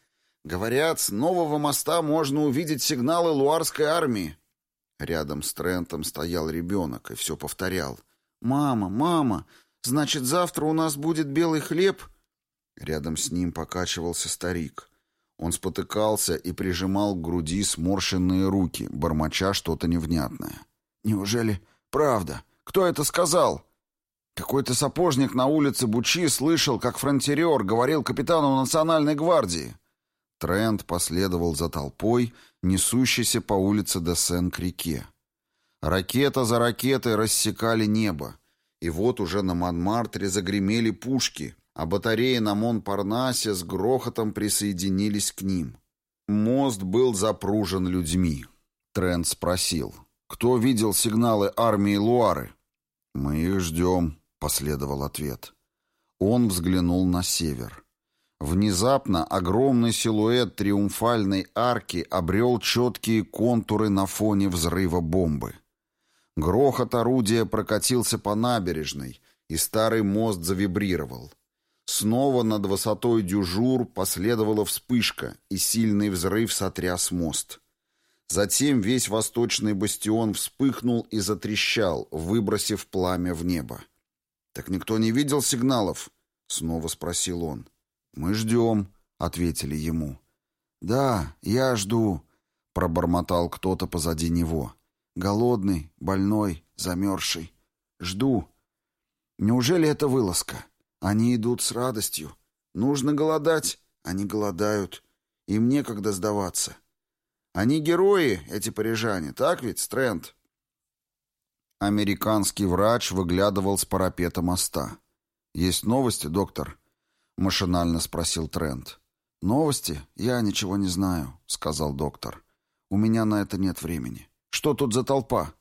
Говорят, с нового моста можно увидеть сигналы луарской армии. Рядом с Трентом стоял ребенок и все повторял. «Мама, мама, значит, завтра у нас будет белый хлеб?» Рядом с ним покачивался старик. Он спотыкался и прижимал к груди сморщенные руки, бормоча что-то невнятное. «Неужели правда? Кто это сказал?» Какой-то сапожник на улице Бучи слышал, как фронтерер говорил капитану национальной гвардии. Трент последовал за толпой, несущейся по улице де Сен к реке. Ракета за ракетой рассекали небо, и вот уже на Монмартре загремели пушки, а батареи на Монпарнасе с грохотом присоединились к ним. Мост был запружен людьми. Трент спросил, кто видел сигналы армии Луары? «Мы их ждем», — последовал ответ. Он взглянул на север. Внезапно огромный силуэт триумфальной арки обрел четкие контуры на фоне взрыва бомбы. Грохот орудия прокатился по набережной, и старый мост завибрировал. Снова над высотой дюжур последовала вспышка, и сильный взрыв сотряс мост. Затем весь восточный бастион вспыхнул и затрещал, выбросив пламя в небо. «Так никто не видел сигналов?» — снова спросил он. «Мы ждем», — ответили ему. «Да, я жду», — пробормотал кто-то позади него. «Голодный, больной, замерзший. Жду. Неужели это вылазка? Они идут с радостью. Нужно голодать, они голодают. Им некогда сдаваться. Они герои, эти парижане, так ведь, Стрэнд?» Американский врач выглядывал с парапета моста. «Есть новости, доктор?» — машинально спросил Трент. «Новости? Я ничего не знаю», — сказал доктор. «У меня на это нет времени. Что тут за толпа?»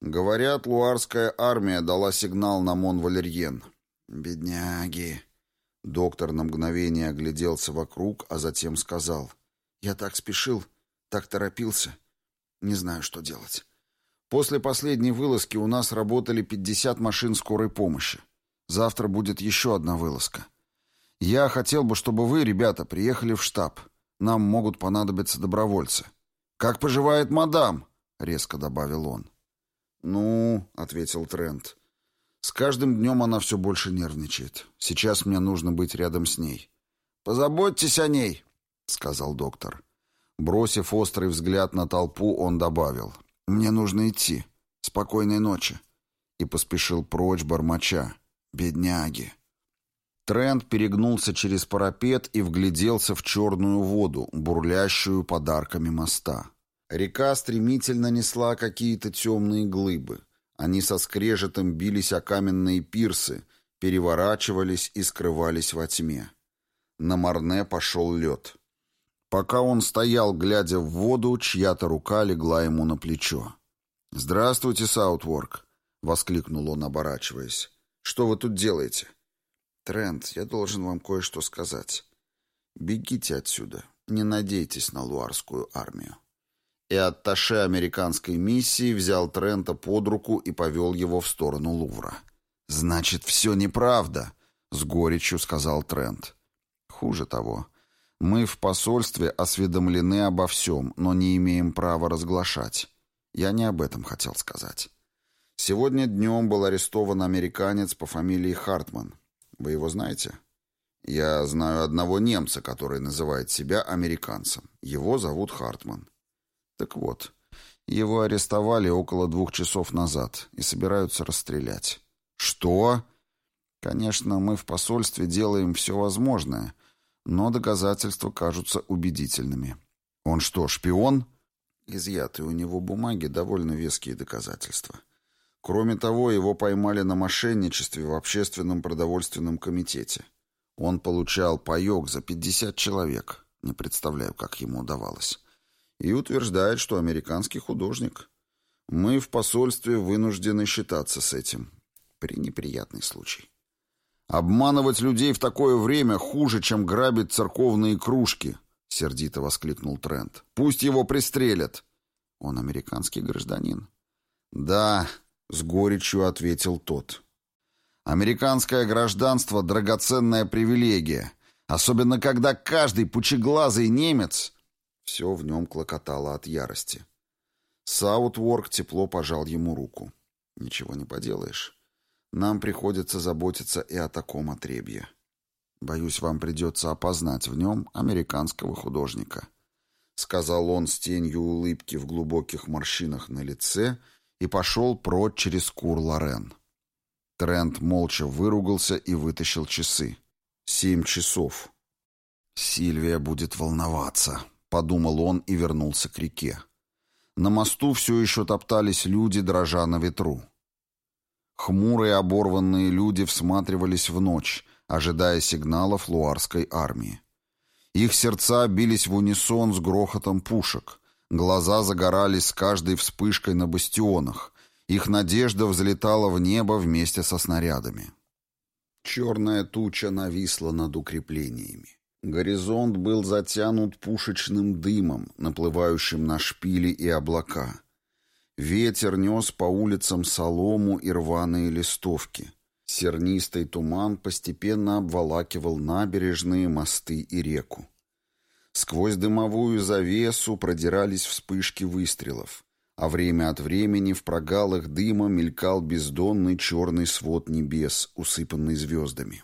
«Говорят, луарская армия дала сигнал на Мон-Валерьен». «Бедняги!» Доктор на мгновение огляделся вокруг, а затем сказал. «Я так спешил, так торопился. Не знаю, что делать. После последней вылазки у нас работали 50 машин скорой помощи. Завтра будет еще одна вылазка. Я хотел бы, чтобы вы, ребята, приехали в штаб. Нам могут понадобиться добровольцы. Как поживает мадам? резко добавил он. Ну, ответил Трент. С каждым днем она все больше нервничает. Сейчас мне нужно быть рядом с ней. Позаботьтесь о ней, сказал доктор. Бросив острый взгляд на толпу, он добавил: «Мне нужно идти. Спокойной ночи». И поспешил прочь, бормоча. «Бедняги». Трент перегнулся через парапет и вгляделся в черную воду, бурлящую подарками моста. Река стремительно несла какие-то темные глыбы. Они со скрежетом бились о каменные пирсы, переворачивались и скрывались во тьме. На Марне пошел лед. Пока он стоял, глядя в воду, чья-то рука легла ему на плечо. «Здравствуйте, Саутворк!» — воскликнул он, оборачиваясь. «Что вы тут делаете?» «Трент, я должен вам кое-что сказать. Бегите отсюда. Не надейтесь на луарскую армию». И атташе американской миссии взял Трента под руку и повел его в сторону Лувра. «Значит, все неправда», — с горечью сказал Трент. «Хуже того». Мы в посольстве осведомлены обо всем, но не имеем права разглашать. Я не об этом хотел сказать. Сегодня днем был арестован американец по фамилии Хартман. Вы его знаете? Я знаю одного немца, который называет себя американцем. Его зовут Хартман. Так вот, его арестовали около двух часов назад и собираются расстрелять. Что? Конечно, мы в посольстве делаем все возможное, но доказательства кажутся убедительными. Он что, шпион? Изъяты у него бумаги довольно веские доказательства. Кроме того, его поймали на мошенничестве в общественном продовольственном комитете. Он получал паёк за 50 человек, не представляю, как ему удавалось, и утверждает, что американский художник. Мы в посольстве вынуждены считаться с этим. Пренеприятный случай. «Обманывать людей в такое время хуже, чем грабить церковные кружки», — сердито воскликнул Трент. «Пусть его пристрелят». «Он американский гражданин». «Да», — с горечью ответил тот. «Американское гражданство — драгоценная привилегия, особенно когда каждый пучеглазый немец...» Все в нем клокотало от ярости. Саутворк тепло пожал ему руку. «Ничего не поделаешь». Нам приходится заботиться и о таком отребье. Боюсь, вам придется опознать в нем американского художника», — сказал он с тенью улыбки в глубоких морщинах на лице и пошел прочь через Кур-Лорен. Трент молча выругался и вытащил часы. «Семь часов». «Сильвия будет волноваться», — подумал он и вернулся к реке. На мосту все еще топтались люди, дрожа на ветру. Хмурые оборванные люди всматривались в ночь, ожидая сигналов луарской армии. Их сердца бились в унисон с грохотом пушек, глаза загорались с каждой вспышкой на бастионах, их надежда взлетала в небо вместе со снарядами. Черная туча нависла над укреплениями. Горизонт был затянут пушечным дымом, наплывающим на шпили и облака. Ветер нес по улицам солому и рваные листовки. Сернистый туман постепенно обволакивал набережные, мосты и реку. Сквозь дымовую завесу продирались вспышки выстрелов. а время от времени в прогалах дыма мелькал бездонный черный свод небес, усыпанный звездами.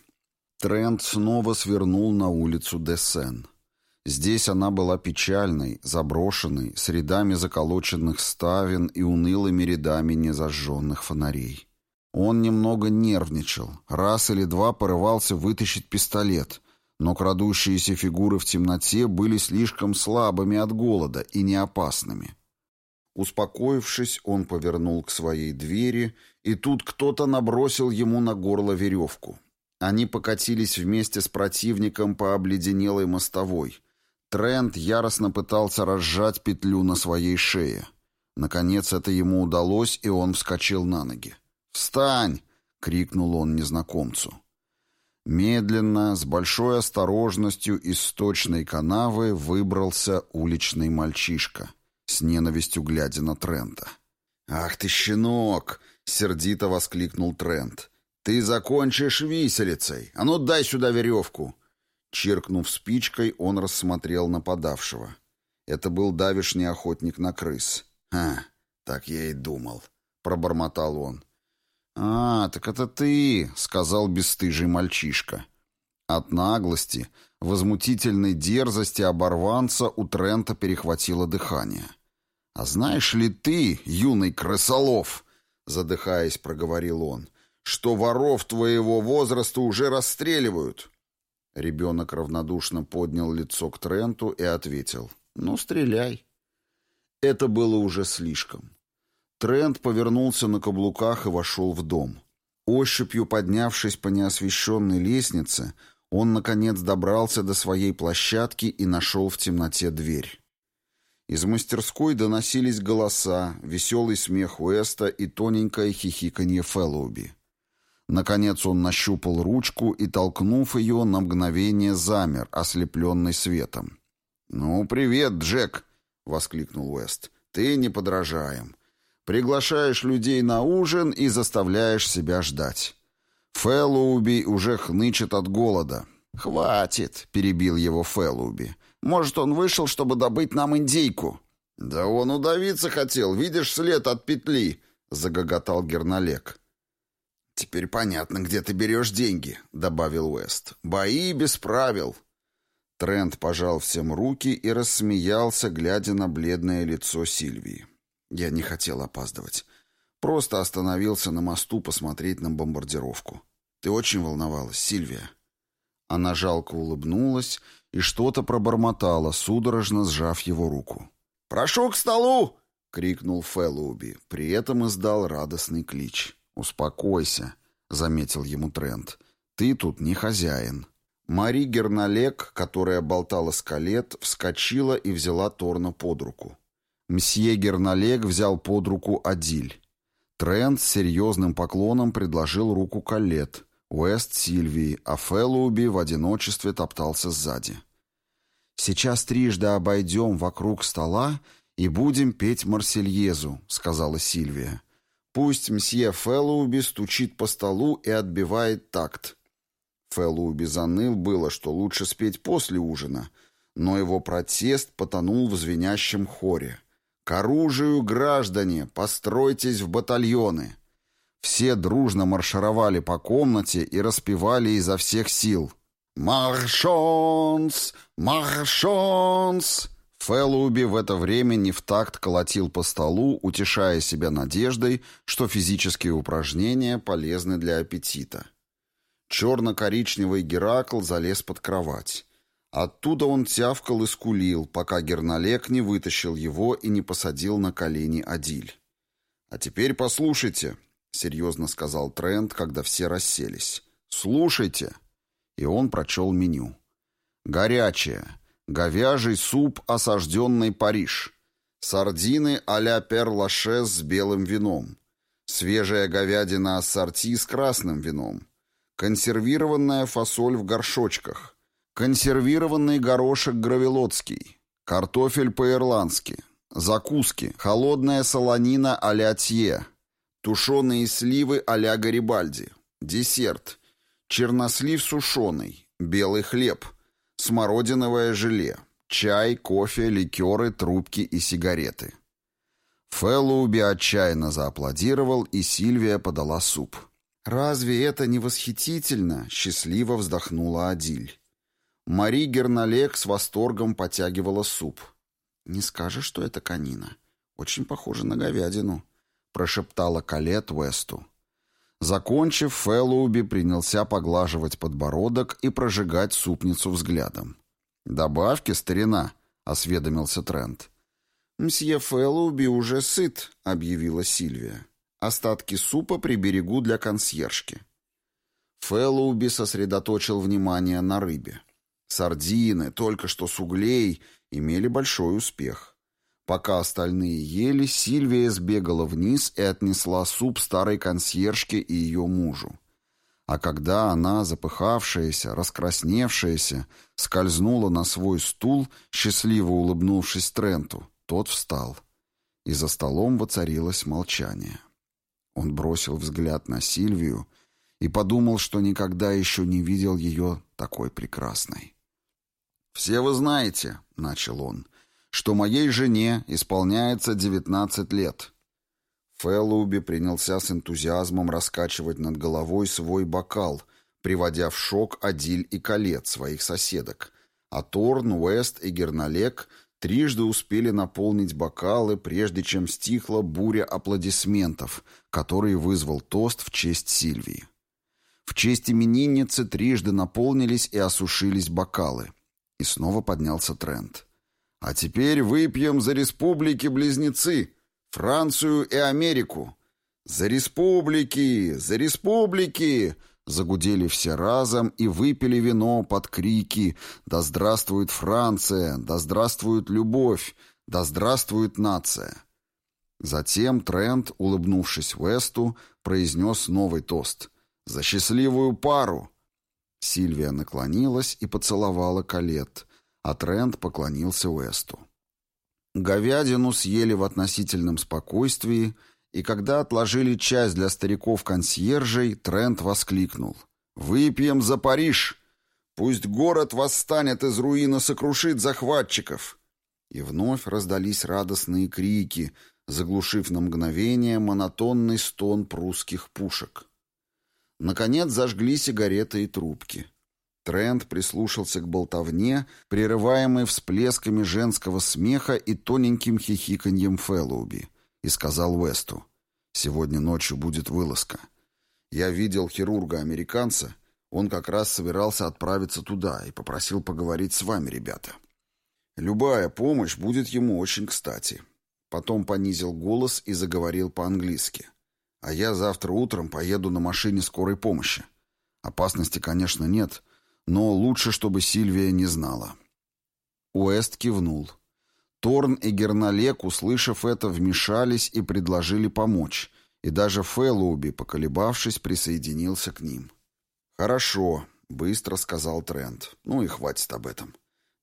Трент снова свернул на улицу Десен. Здесь она была печальной, заброшенной, с рядами заколоченных ставен и унылыми рядами незажженных фонарей. Он немного нервничал, раз или два порывался вытащить пистолет, но крадущиеся фигуры в темноте были слишком слабыми от голода и не опасными. Успокоившись, он повернул к своей двери, и тут кто-то набросил ему на горло веревку. Они покатились вместе с противником по обледенелой мостовой. Трент яростно пытался разжать петлю на своей шее. Наконец это ему удалось, и он вскочил на ноги. «Встань!» — крикнул он незнакомцу. Медленно, с большой осторожностью из сточной канавы выбрался уличный мальчишка, с ненавистью глядя на Трента. «Ах ты, щенок!» — сердито воскликнул Трент. «Ты закончишь виселицей! А ну дай сюда веревку!» Чиркнув спичкой, он рассмотрел нападавшего. Это был давишний охотник на крыс. «А, так я и думал», — пробормотал он. «А, так это ты», — сказал бесстыжий мальчишка. От наглости, возмутительной дерзости оборванца у Трента перехватило дыхание. «А знаешь ли ты, юный крысолов?» — задыхаясь, проговорил он, — «что воров твоего возраста уже расстреливают». Ребенок равнодушно поднял лицо к Тренту и ответил, «Ну, стреляй». Это было уже слишком. Трент повернулся на каблуках и вошел в дом. Ощупью поднявшись по неосвещенной лестнице, он, наконец, добрался до своей площадки и нашел в темноте дверь. Из мастерской доносились голоса, веселый смех Уэста и тоненькое хихиканье Фэллоуби. Наконец он нащупал ручку и, толкнув ее, на мгновение замер, ослепленный светом. «Ну, привет, Джек!» — воскликнул Уэст. «Ты не подражаем. Приглашаешь людей на ужин и заставляешь себя ждать. Фэллоуби уже хнычет от голода. «Хватит», — перебил его Фэллоуби. «Может, он вышел, чтобы добыть нам индейку?» «Да он удавиться хотел, видишь след от петли», — загоготал Герналек. «Теперь понятно, где ты берешь деньги», — добавил Уэст. «Бои без правил». Трент пожал всем руки и рассмеялся, глядя на бледное лицо Сильвии. Я не хотел опаздывать. Просто остановился на мосту посмотреть на бомбардировку. Ты очень волновалась, Сильвия. Она жалко улыбнулась и что-то пробормотала, судорожно сжав его руку. «Прошу к столу!» — крикнул Фэллоуби, при этом издал радостный клич. «Успокойся», — заметил ему Трент. «Ты тут не хозяин». Мари Герналек, которая болтала скалет, вскочила и взяла Торна под руку. Мсье Герналег взял под руку Адиль. Трент с серьезным поклоном предложил руку Калет, Уэст Сильвии, а Фэллоуби в одиночестве топтался сзади. «Сейчас трижды обойдем вокруг стола и будем петь Марсельезу», — сказала Сильвия. «Пусть мсье Фэллоуби стучит по столу и отбивает такт». Фэллоуби заныл было, что лучше спеть после ужина, но его протест потонул в звенящем хоре. «К оружию, граждане! Постройтесь в батальоны!» Все дружно маршировали по комнате и распевали изо всех сил. «Маршонс! Маршонс!» Фэллоуби в это время не в такт колотил по столу, утешая себя надеждой, что физические упражнения полезны для аппетита. Черно-коричневый Геракл залез под кровать. Оттуда он тявкал и скулил, пока Герналек не вытащил его и не посадил на колени Адиль. «А теперь послушайте», — серьезно сказал Трент, когда все расселись. «Слушайте». И он прочел меню. «Горячее. Говяжий суп, осажденный Париж. Сардины а-ля перлаше с белым вином. Свежая говядина ассорти с красным вином. Консервированная фасоль в горшочках» Консервированный горошек гравелотский, картофель по-ирландски, закуски, холодная солонина а-ля Тье, тушеные сливы а-ля Гарибальди, десерт, чернослив сушеный, белый хлеб, смородиновое желе, чай, кофе, ликеры, трубки и сигареты. Фэллоуби отчаянно зааплодировал, и Сильвия подала суп. «Разве это не восхитительно?» — счастливо вздохнула Адиль. Мари Герналек с восторгом потягивала суп. «Не скажешь, что это канина. Очень похоже на говядину», — прошептала Калет Уэсту. Закончив, Фэллоуби принялся поглаживать подбородок и прожигать супницу взглядом. «Добавки, старина», — осведомился Трент. «Мсье Фэллоуби уже сыт», — объявила Сильвия. «Остатки супа приберегу для консьержки». Фэллоуби сосредоточил внимание на рыбе. Сардины, только что с углей, имели большой успех. Пока остальные ели, Сильвия сбегала вниз и отнесла суп старой консьержке и ее мужу. А когда она, запыхавшаяся, раскрасневшаяся, скользнула на свой стул, счастливо улыбнувшись Тренту, тот встал. И за столом воцарилось молчание. Он бросил взгляд на Сильвию и подумал, что никогда еще не видел ее такой прекрасной. «Все вы знаете», — начал он, — что моей жене исполняется 19 лет. Фэллоуби принялся с энтузиазмом раскачивать над головой свой бокал, приводя в шок Адиль и Калет, своих соседок. А Торн, Уэст и Герналек трижды успели наполнить бокалы, прежде чем стихла буря аплодисментов, который вызвал тост в честь Сильвии. В честь именинницы трижды наполнились и осушились бокалы. И снова поднялся тренд. А теперь выпьем за республики-близнецы, Францию и Америку. За республики, за республики! Загудели все разом и выпили вино под крики «Да здравствует Франция! Да здравствует любовь! Да здравствует нация!» Затем Трент, улыбнувшись Весту, произнес новый тост. «За счастливую пару!» Сильвия наклонилась и поцеловала Калет а Трент поклонился Уэсту. Говядину съели в относительном спокойствии, и когда отложили часть для стариков-консьержей, Трент воскликнул. «Выпьем за Париж! Пусть город восстанет из руин и сокрушит захватчиков!» И вновь раздались радостные крики, заглушив на мгновение монотонный стон прусских пушек. Наконец зажгли сигареты и трубки. Трент прислушался к болтовне, прерываемой всплесками женского смеха и тоненьким хихиканьем Фэллоуби, и сказал Уэсту, «Сегодня ночью будет вылазка. Я видел хирурга-американца, он как раз собирался отправиться туда и попросил поговорить с вами, ребята. Любая помощь будет ему очень кстати». Потом понизил голос и заговорил по-английски. «А я завтра утром поеду на машине скорой помощи. Опасности, конечно, нет, но лучше, чтобы Сильвия не знала. Уэст кивнул. Торн и Герналек, услышав это, вмешались и предложили помочь, и даже Фэллоуби, поколебавшись, присоединился к ним. «Хорошо», — быстро сказал Трент. «Ну и хватит об этом.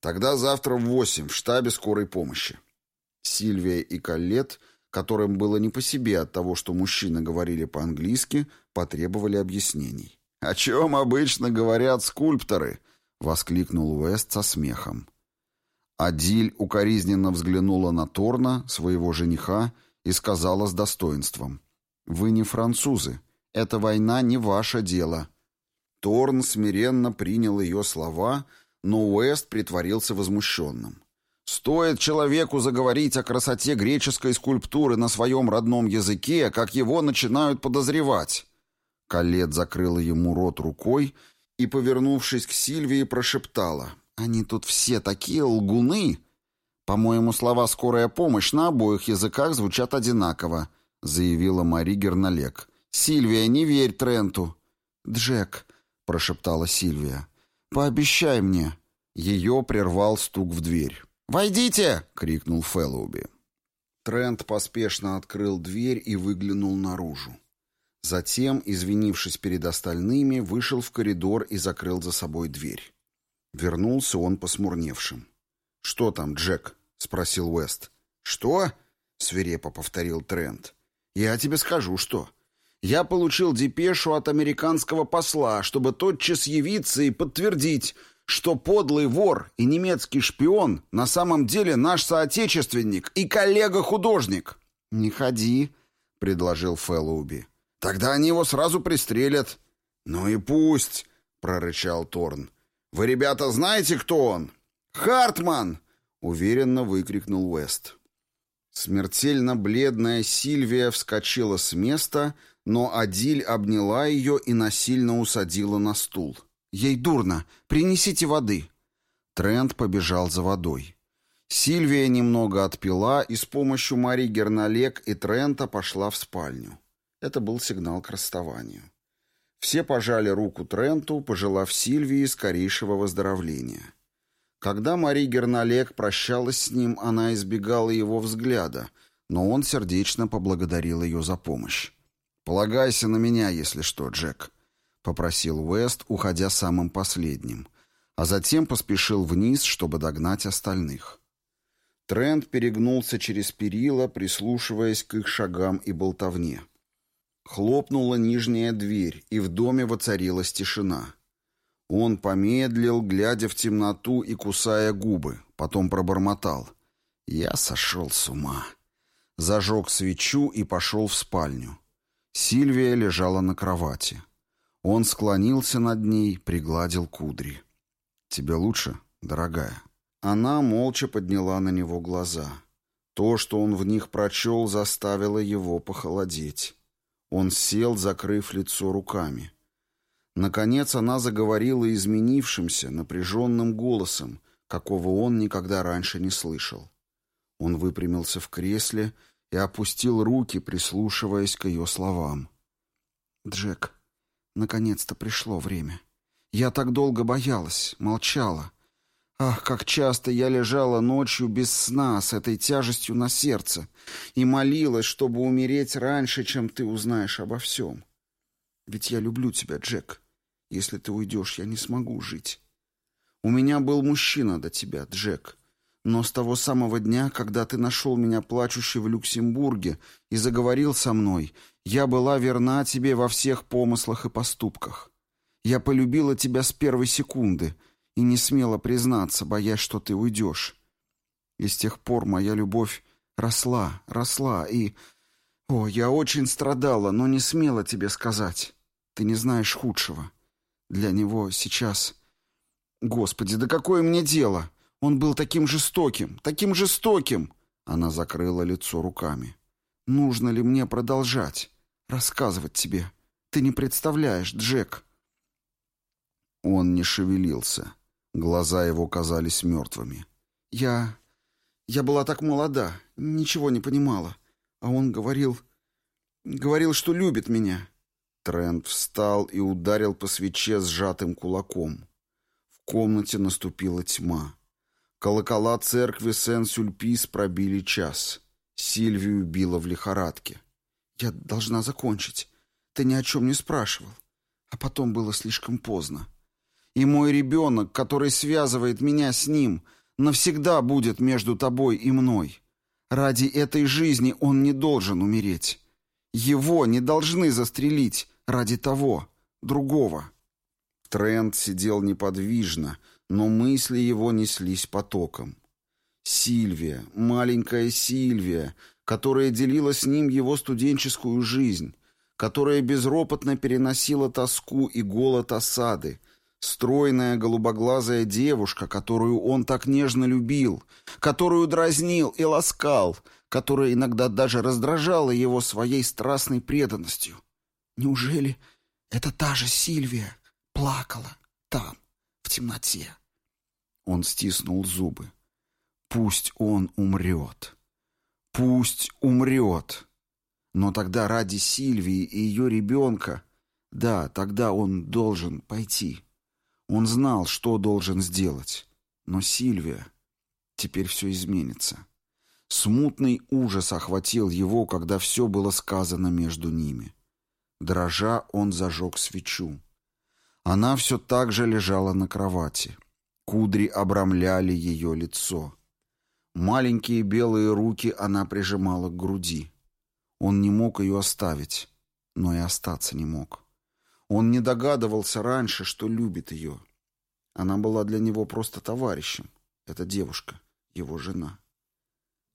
Тогда завтра в восемь в штабе скорой помощи». Сильвия и Каллет, которым было не по себе от того, что мужчины говорили по-английски, потребовали объяснений. «О чем обычно говорят скульпторы?» — воскликнул Уэст со смехом. Адиль укоризненно взглянула на Торна, своего жениха, и сказала с достоинством. «Вы не французы. Эта война не ваше дело». Торн смиренно принял ее слова, но Уэст притворился возмущенным. «Стоит человеку заговорить о красоте греческой скульптуры на своем родном языке, как его начинают подозревать». Калет закрыла ему рот рукой и, повернувшись к Сильвии, прошептала. «Они тут все такие лгуны!» «По-моему, слова «скорая помощь» на обоих языках звучат одинаково», заявила Мари Герналек. «Сильвия, не верь Тренту!» «Джек», — прошептала Сильвия, — «пообещай мне». Ее прервал стук в дверь. «Войдите!» — крикнул Фэллоуби. Трент поспешно открыл дверь и выглянул наружу. Затем, извинившись перед остальными, вышел в коридор и закрыл за собой дверь. Вернулся он посмурневшим. «Что там, Джек?» — спросил Уэст. «Что?» — свирепо повторил Трент. «Я тебе скажу, что. Я получил депешу от американского посла, чтобы тотчас явиться и подтвердить, что подлый вор и немецкий шпион на самом деле наш соотечественник и коллега-художник». «Не ходи», — предложил Фэллоуби. «Тогда они его сразу пристрелят». «Ну и пусть», — прорычал Торн. «Вы, ребята, знаете, кто он?» «Хартман!» — уверенно выкрикнул Уэст. Смертельно бледная Сильвия вскочила с места, но Адиль обняла ее и насильно усадила на стул. «Ей дурно. Принесите воды». Трент побежал за водой. Сильвия немного отпила и с помощью Мари Герналек и Трента пошла в спальню. Это был сигнал к расставанию. Все пожали руку Тренту, пожелав Сильвии скорейшего выздоровления. Когда Мари Герналек прощалась с ним, она избегала его взгляда, но он сердечно поблагодарил ее за помощь. «Полагайся на меня, если что, Джек», — попросил Уэст, уходя самым последним, а затем поспешил вниз, чтобы догнать остальных. Трент перегнулся через перила, прислушиваясь к их шагам и болтовне. Хлопнула нижняя дверь, и в доме воцарилась тишина. Он помедлил, глядя в темноту и кусая губы, потом пробормотал. «Я сошел с ума». Зажег свечу и пошел в спальню. Сильвия лежала на кровати. Он склонился над ней, пригладил кудри. «Тебе лучше, дорогая?» Она молча подняла на него глаза. То, что он в них прочел, заставило его похолодеть. Он сел, закрыв лицо руками. Наконец она заговорила изменившимся, напряженным голосом, какого он никогда раньше не слышал. Он выпрямился в кресле и опустил руки, прислушиваясь к ее словам. «Джек, наконец-то пришло время. Я так долго боялась, молчала. Ах, как часто я лежала ночью без сна с этой тяжестью на сердце и молилась, чтобы умереть раньше, чем ты узнаешь обо всем. Ведь я люблю тебя, Джек. Если ты уйдешь, я не смогу жить. У меня был мужчина до тебя, Джек. Но с того самого дня, когда ты нашел меня плачущей в Люксембурге и заговорил со мной, я была верна тебе во всех помыслах и поступках. Я полюбила тебя с первой секунды и не смела признаться, боясь, что ты уйдешь. И с тех пор моя любовь росла, росла, и... О, я очень страдала, но не смела тебе сказать. Ты не знаешь худшего. Для него сейчас... Господи, да какое мне дело? Он был таким жестоким, таким жестоким!» Она закрыла лицо руками. «Нужно ли мне продолжать? Рассказывать тебе? Ты не представляешь, Джек!» Он не шевелился. Глаза его казались мертвыми. «Я... я была так молода, ничего не понимала. А он говорил... говорил, что любит меня. Трент встал и ударил по свече сжатым кулаком. В комнате наступила тьма. Колокола церкви Сен-Сюльпис пробили час. Сильвию била в лихорадке. «Я должна закончить. Ты ни о чем не спрашивал. А потом было слишком поздно. И мой ребенок, который связывает меня с ним, навсегда будет между тобой и мной. Ради этой жизни он не должен умереть. Его не должны застрелить, ради того, другого. Трент сидел неподвижно, но мысли его неслись потоком. Сильвия, маленькая Сильвия, которая делила с ним его студенческую жизнь, которая безропотно переносила тоску и голод осады, стройная голубоглазая девушка, которую он так нежно любил, которую дразнил и ласкал, которая иногда даже раздражала его своей страстной преданностью. Неужели это та же Сильвия плакала там, в темноте? Он стиснул зубы. Пусть он умрет. Пусть умрет. Но тогда ради Сильвии и ее ребенка, да, тогда он должен пойти. Он знал, что должен сделать. Но Сильвия... Теперь все изменится. Смутный ужас охватил его, когда все было сказано между ними. Дрожа, он зажег свечу. Она все так же лежала на кровати. Кудри обрамляли ее лицо. Маленькие белые руки она прижимала к груди. Он не мог ее оставить, но и остаться не мог. Он не догадывался раньше, что любит ее. Она была для него просто товарищем. Эта девушка, его жена.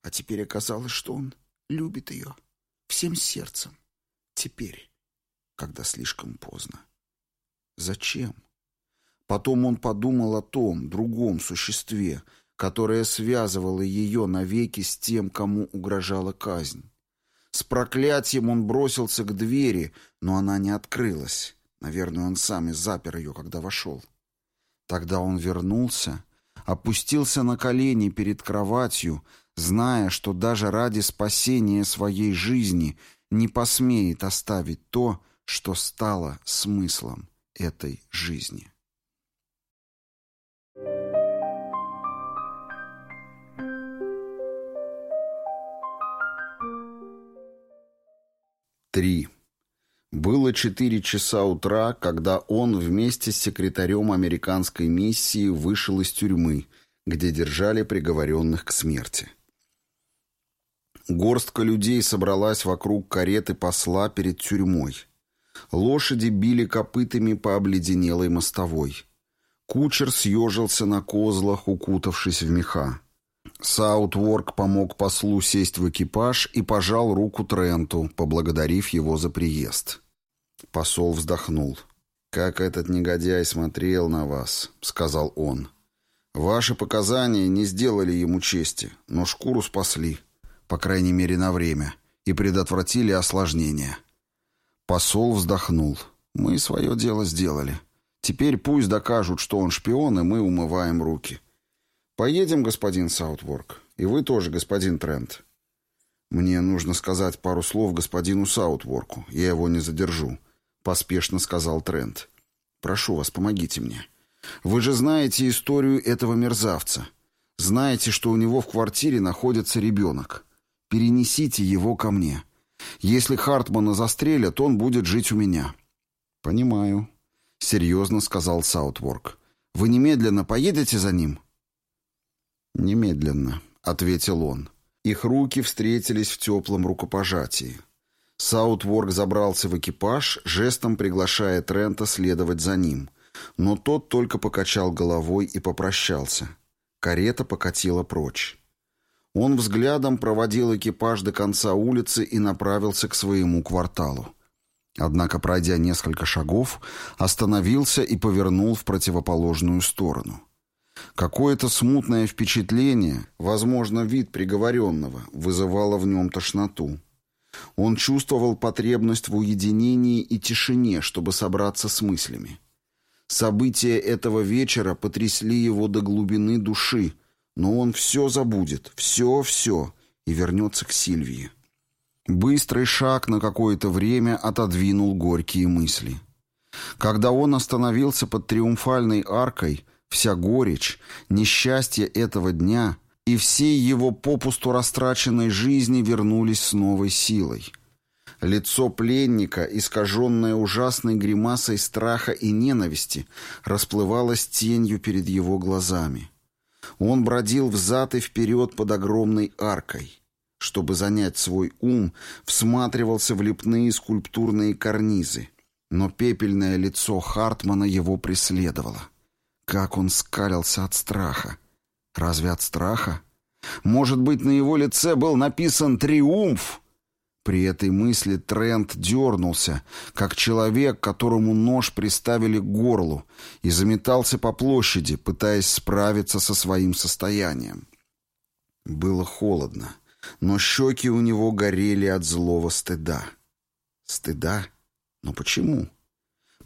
А теперь оказалось, что он любит ее всем сердцем. Теперь, когда слишком поздно. Зачем? Потом он подумал о том, другом существе, которое связывало ее навеки с тем, кому угрожала казнь. С проклятием он бросился к двери, но она не открылась. Наверное, он сам и запер ее, когда вошел. Тогда он вернулся, опустился на колени перед кроватью, зная, что даже ради спасения своей жизни не посмеет оставить то, что стало смыслом этой жизни. Три. Было четыре часа утра, когда он вместе с секретарем американской миссии вышел из тюрьмы, где держали приговоренных к смерти. Горстка людей собралась вокруг кареты посла перед тюрьмой. Лошади били копытами по обледенелой мостовой. Кучер съежился на козлах, укутавшись в меха. Саутворк помог послу сесть в экипаж и пожал руку Тренту, поблагодарив его за приезд. Посол вздохнул. «Как этот негодяй смотрел на вас», — сказал он. «Ваши показания не сделали ему чести, но шкуру спасли, по крайней мере на время, и предотвратили осложнения». Посол вздохнул. «Мы свое дело сделали. Теперь пусть докажут, что он шпион, и мы умываем руки». «Поедем, господин Саутворк. И вы тоже, господин Трент». «Мне нужно сказать пару слов господину Саутворку. Я его не задержу», — поспешно сказал Трент. «Прошу вас, помогите мне. Вы же знаете историю этого мерзавца. Знаете, что у него в квартире находится ребенок. Перенесите его ко мне. Если Хартмана застрелят, он будет жить у меня». «Понимаю», — серьезно сказал Саутворк. «Вы немедленно поедете за ним?» «Немедленно», — ответил он. Их руки встретились в теплом рукопожатии. Саутворк забрался в экипаж, жестом приглашая Трента следовать за ним. Но тот только покачал головой и попрощался. Карета покатила прочь. Он взглядом проводил экипаж до конца улицы и направился к своему кварталу. Однако, пройдя несколько шагов, остановился и повернул в противоположную сторону. Какое-то смутное впечатление, возможно, вид приговоренного, вызывало в нем тошноту. Он чувствовал потребность в уединении и тишине, чтобы собраться с мыслями. События этого вечера потрясли его до глубины души, но он все забудет, все-все, и вернется к Сильвии. Быстрый шаг на какое-то время отодвинул горькие мысли. Когда он остановился под триумфальной аркой, Вся горечь, несчастье этого дня и всей его попусту растраченной жизни вернулись с новой силой. Лицо пленника, искаженное ужасной гримасой страха и ненависти, расплывалось тенью перед его глазами. Он бродил взад и вперед под огромной аркой. Чтобы занять свой ум, всматривался в лепные скульптурные карнизы. Но пепельное лицо Хартмана его преследовало. Как он скалился от страха. Разве от страха? Может быть, на его лице был написан «Триумф»? При этой мысли Трент дернулся, как человек, которому нож приставили к горлу, и заметался по площади, пытаясь справиться со своим состоянием. Было холодно, но щеки у него горели от злого стыда. Стыда? Но почему?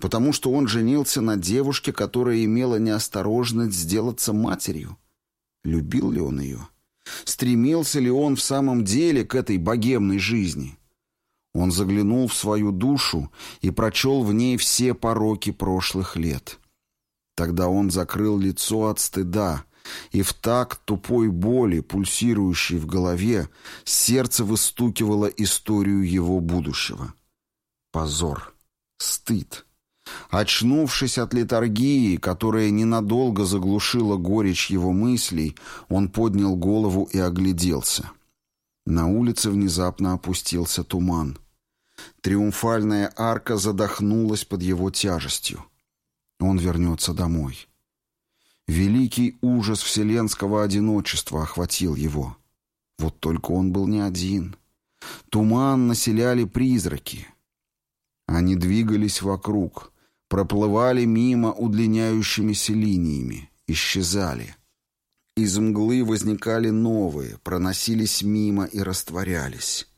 Потому что он женился на девушке, которая имела неосторожность сделаться матерью. Любил ли он ее? Стремился ли он в самом деле к этой богемной жизни? Он заглянул в свою душу и прочел в ней все пороки прошлых лет. Тогда он закрыл лицо от стыда, и в такт тупой боли, пульсирующей в голове, сердце выстукивало историю его будущего. Позор, стыд, Очнувшись от литургии, которая ненадолго заглушила горечь его мыслей, он поднял голову и огляделся. На улице внезапно опустился туман. Триумфальная арка задохнулась под его тяжестью. Он вернется домой. Великий ужас вселенского одиночества охватил его. Вот только он был не один. Туман населяли призраки. Они двигались вокруг, проплывали мимо удлиняющимися линиями, исчезали. Из мглы возникали новые, проносились мимо и растворялись.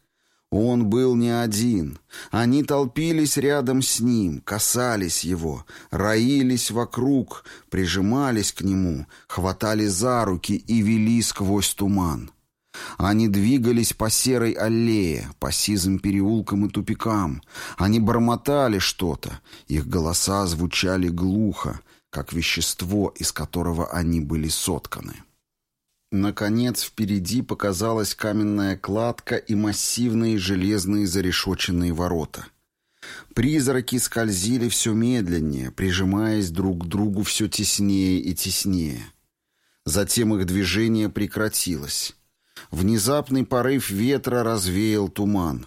Он был не один. Они толпились рядом с ним, касались его, роились вокруг, прижимались к нему, хватали за руки и вели сквозь туман. Они двигались по серой аллее, по сизым переулкам и тупикам. Они бормотали что-то. Их голоса звучали глухо, как вещество, из которого они были сотканы. Наконец впереди показалась каменная кладка и массивные железные зарешоченные ворота. Призраки скользили все медленнее, прижимаясь друг к другу все теснее и теснее. Затем их движение прекратилось. Внезапный порыв ветра развеял туман.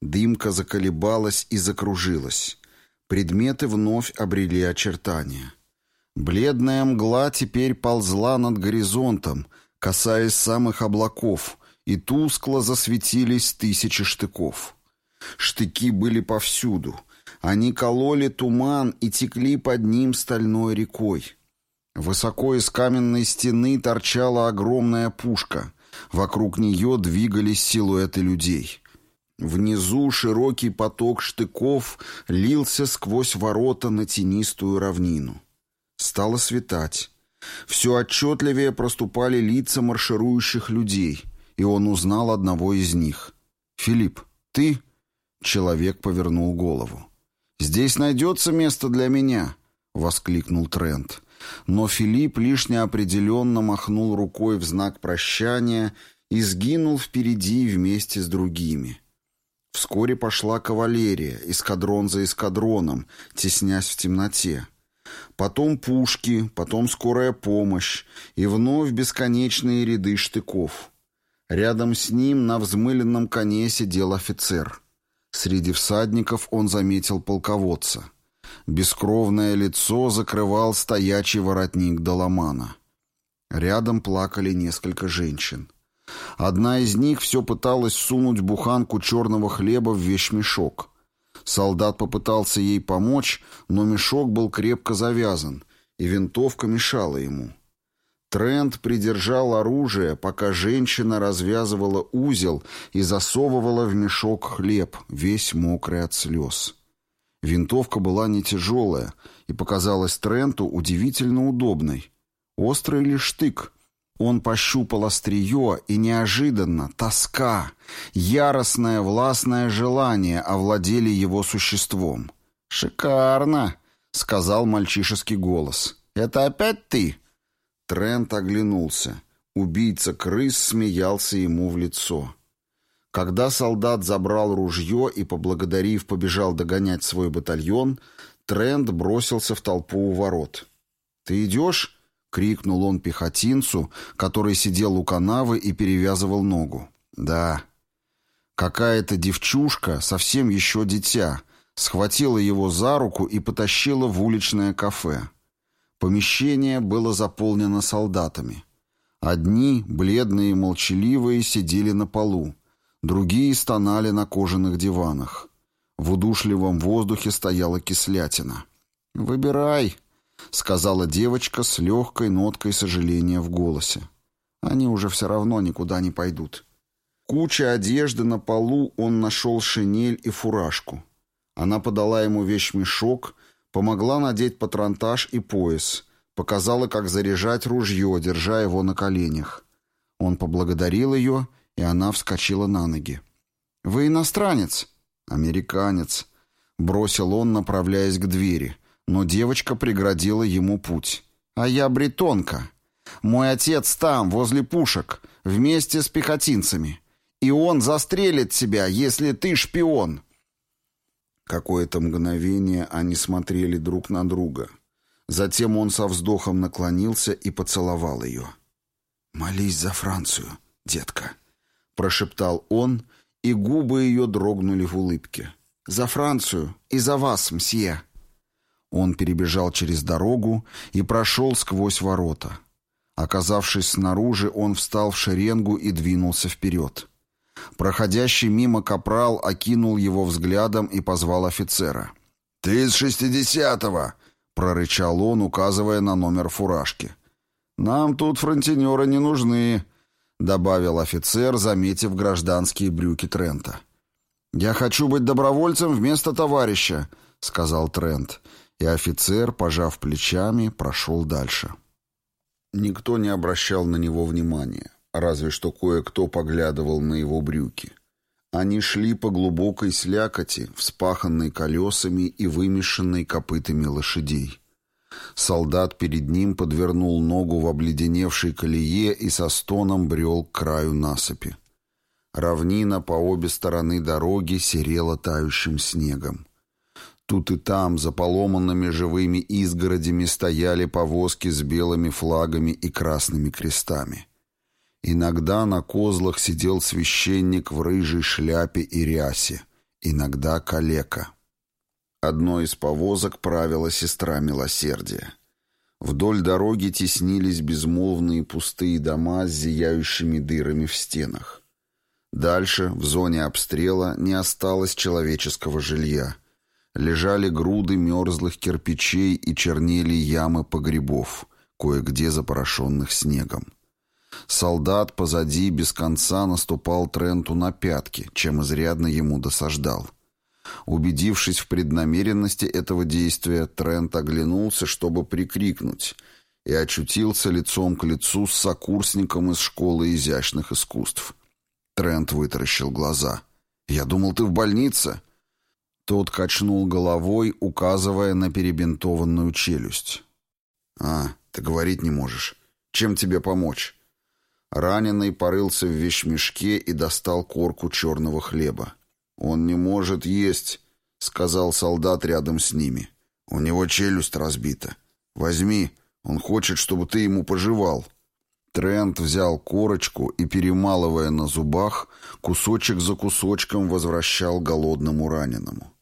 Дымка заколебалась и закружилась. Предметы вновь обрели очертания. Бледная мгла теперь ползла над горизонтом, касаясь самых облаков, и тускло засветились тысячи штыков. Штыки были повсюду. Они кололи туман и текли под ним стальной рекой. Высоко из каменной стены торчала огромная пушка. Вокруг нее двигались силуэты людей. Внизу широкий поток штыков лился сквозь ворота на тенистую равнину. Стало светать. Все отчетливее проступали лица марширующих людей, и он узнал одного из них. «Филипп, ты?» Человек повернул голову. «Здесь найдется место для меня!» — воскликнул Трент. Но Филипп лишь неопределенно махнул рукой в знак прощания и сгинул впереди вместе с другими. Вскоре пошла кавалерия, эскадрон за эскадроном, теснясь в темноте. Потом пушки, потом скорая помощь и вновь бесконечные ряды штыков. Рядом с ним на взмыленном коне сидел офицер. Среди всадников он заметил полководца. Бескровное лицо закрывал стоячий воротник Доломана. Рядом плакали несколько женщин. Одна из них все пыталась сунуть буханку черного хлеба в вещмешок. Солдат попытался ей помочь, но мешок был крепко завязан, и винтовка мешала ему. Трент придержал оружие, пока женщина развязывала узел и засовывала в мешок хлеб, весь мокрый от слез. Винтовка была не тяжелая и показалась Тренту удивительно удобной. Острый лишь штык, он пощупал острие, и неожиданно тоска, яростное властное желание овладели его существом. «Шикарно!» — сказал мальчишеский голос. «Это опять ты?» Трент оглянулся. Убийца крыс смеялся ему в лицо. Когда солдат забрал ружье и, поблагодарив, побежал догонять свой батальон, Трент бросился в толпу у ворот. «Ты идешь?» — крикнул он пехотинцу, который сидел у канавы и перевязывал ногу. «Да». Какая-то девчушка, совсем еще дитя, схватила его за руку и потащила в уличное кафе. Помещение было заполнено солдатами. Одни, бледные и молчаливые, сидели на полу, другие стонали на кожаных диванах. В удушливом воздухе стояла кислятина. «Выбирай», — сказала девочка с легкой ноткой сожаления в голосе. «Они уже все равно никуда не пойдут». Куча одежды на полу он нашел шинель и фуражку. Она подала ему вещмешок, помогла надеть патронтаж и пояс, показала, как заряжать ружье, держа его на коленях. Он поблагодарил ее, и она вскочила на ноги. «Вы иностранец?» «Американец», — бросил он, направляясь к двери — но девочка преградила ему путь. «А я бретонка. Мой отец там, возле пушек, вместе с пехотинцами. И он застрелит тебя, если ты шпион». Какое-то мгновение они смотрели друг на друга. Затем он со вздохом наклонился и поцеловал ее. «Молись за Францию, детка», — прошептал он, и губы ее дрогнули в улыбке. «За Францию и за вас, мсье». Он перебежал через дорогу и прошел сквозь ворота. Оказавшись снаружи, он встал в шеренгу и двинулся вперед. Проходящий мимо капрал окинул его взглядом и позвал офицера. «Ты из шестидесятого!» — прорычал он, указывая на номер фуражки. «Нам тут фронтенеры не нужны», — добавил офицер, заметив гражданские брюки Трента. «Я хочу быть добровольцем вместо товарища», — сказал Трент, и офицер, пожав плечами, прошел дальше. Никто не обращал на него внимания, разве что кое-кто поглядывал на его брюки. Они шли по глубокой слякоти, вспаханной колесами и вымешанной копытами лошадей. Солдат перед ним подвернул ногу в обледеневшей колее и со стоном брел к краю насыпи. Равнина по обе стороны дороги серела тающим снегом. Тут и там, за поломанными живыми изгородями, стояли повозки с белыми флагами и красными крестами. Иногда на козлах сидел священник в рыжей шляпе и рясе, иногда калека. Одной из повозок правила сестра милосердия. Вдоль дороги теснились безмолвные пустые дома с зияющими дырами в стенах. Дальше, в зоне обстрела, не осталось человеческого жилья. Лежали груды мерзлых кирпичей и чернели ямы погребов, кое-где запорошенных снегом. Солдат позади без конца наступал Тренту на пятки, чем изрядно ему досаждал. Убедившись в преднамеренности этого действия, Трент оглянулся, чтобы прикрикнуть, и очутился лицом к лицу с сокурсником из школы изящных искусств. Трент вытаращил глаза. «Я думал, ты в больнице?» Тот качнул головой, указывая на перебинтованную челюсть. «А, ты говорить не можешь. Чем тебе помочь?» Раненый порылся в вещмешке и достал корку черного хлеба. «Он не может есть», — сказал солдат рядом с ними. «У него челюсть разбита. Возьми, он хочет, чтобы ты ему пожевал». Трент взял корочку и, перемалывая на зубах, кусочек за кусочком возвращал голодному раненому.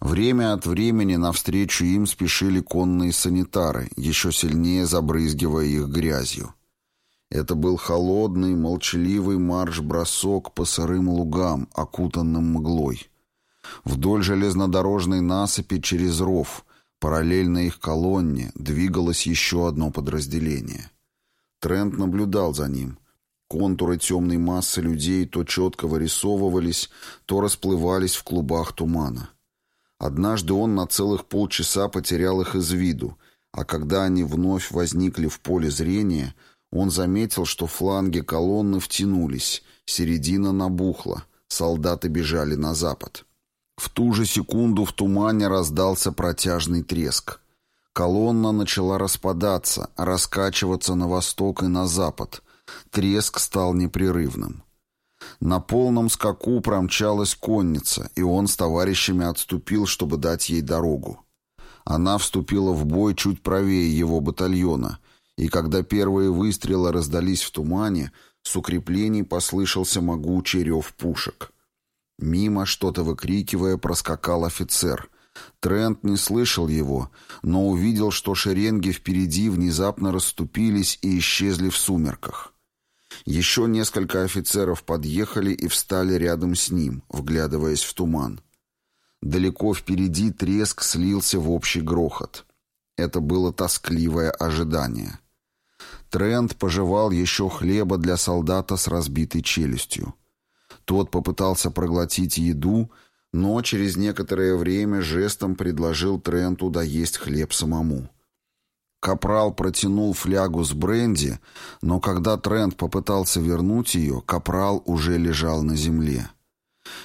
Время от времени навстречу им спешили конные санитары, еще сильнее забрызгивая их грязью. Это был холодный, молчаливый марш-бросок по сырым лугам, окутанным мглой. Вдоль железнодорожной насыпи через ров, параллельно их колонне, двигалось еще одно подразделение. Трент наблюдал за ним. Контуры темной массы людей то четко вырисовывались, то расплывались в клубах тумана. Однажды он на целых полчаса потерял их из виду, а когда они вновь возникли в поле зрения — он заметил, что фланги колонны втянулись, середина набухла, солдаты бежали на запад. В ту же секунду в тумане раздался протяжный треск. Колонна начала распадаться, раскачиваться на восток и на запад. Треск стал непрерывным. На полном скаку промчалась конница, и он с товарищами отступил, чтобы дать ей дорогу. Она вступила в бой чуть правее его батальона — и когда первые выстрелы раздались в тумане, с укреплений послышался могучий рев пушек. Мимо, что-то выкрикивая, проскакал офицер. Трент не слышал его, но увидел, что шеренги впереди внезапно расступились и исчезли в сумерках. Еще несколько офицеров подъехали и встали рядом с ним, вглядываясь в туман. Далеко впереди треск слился в общий грохот. Это было тоскливое ожидание. Трент пожевал еще хлеба для солдата с разбитой челюстью. Тот попытался проглотить еду, но через некоторое время жестом предложил Тренту доесть хлеб самому. Капрал протянул флягу с бренди, но когда Трент попытался вернуть ее, Капрал уже лежал на земле.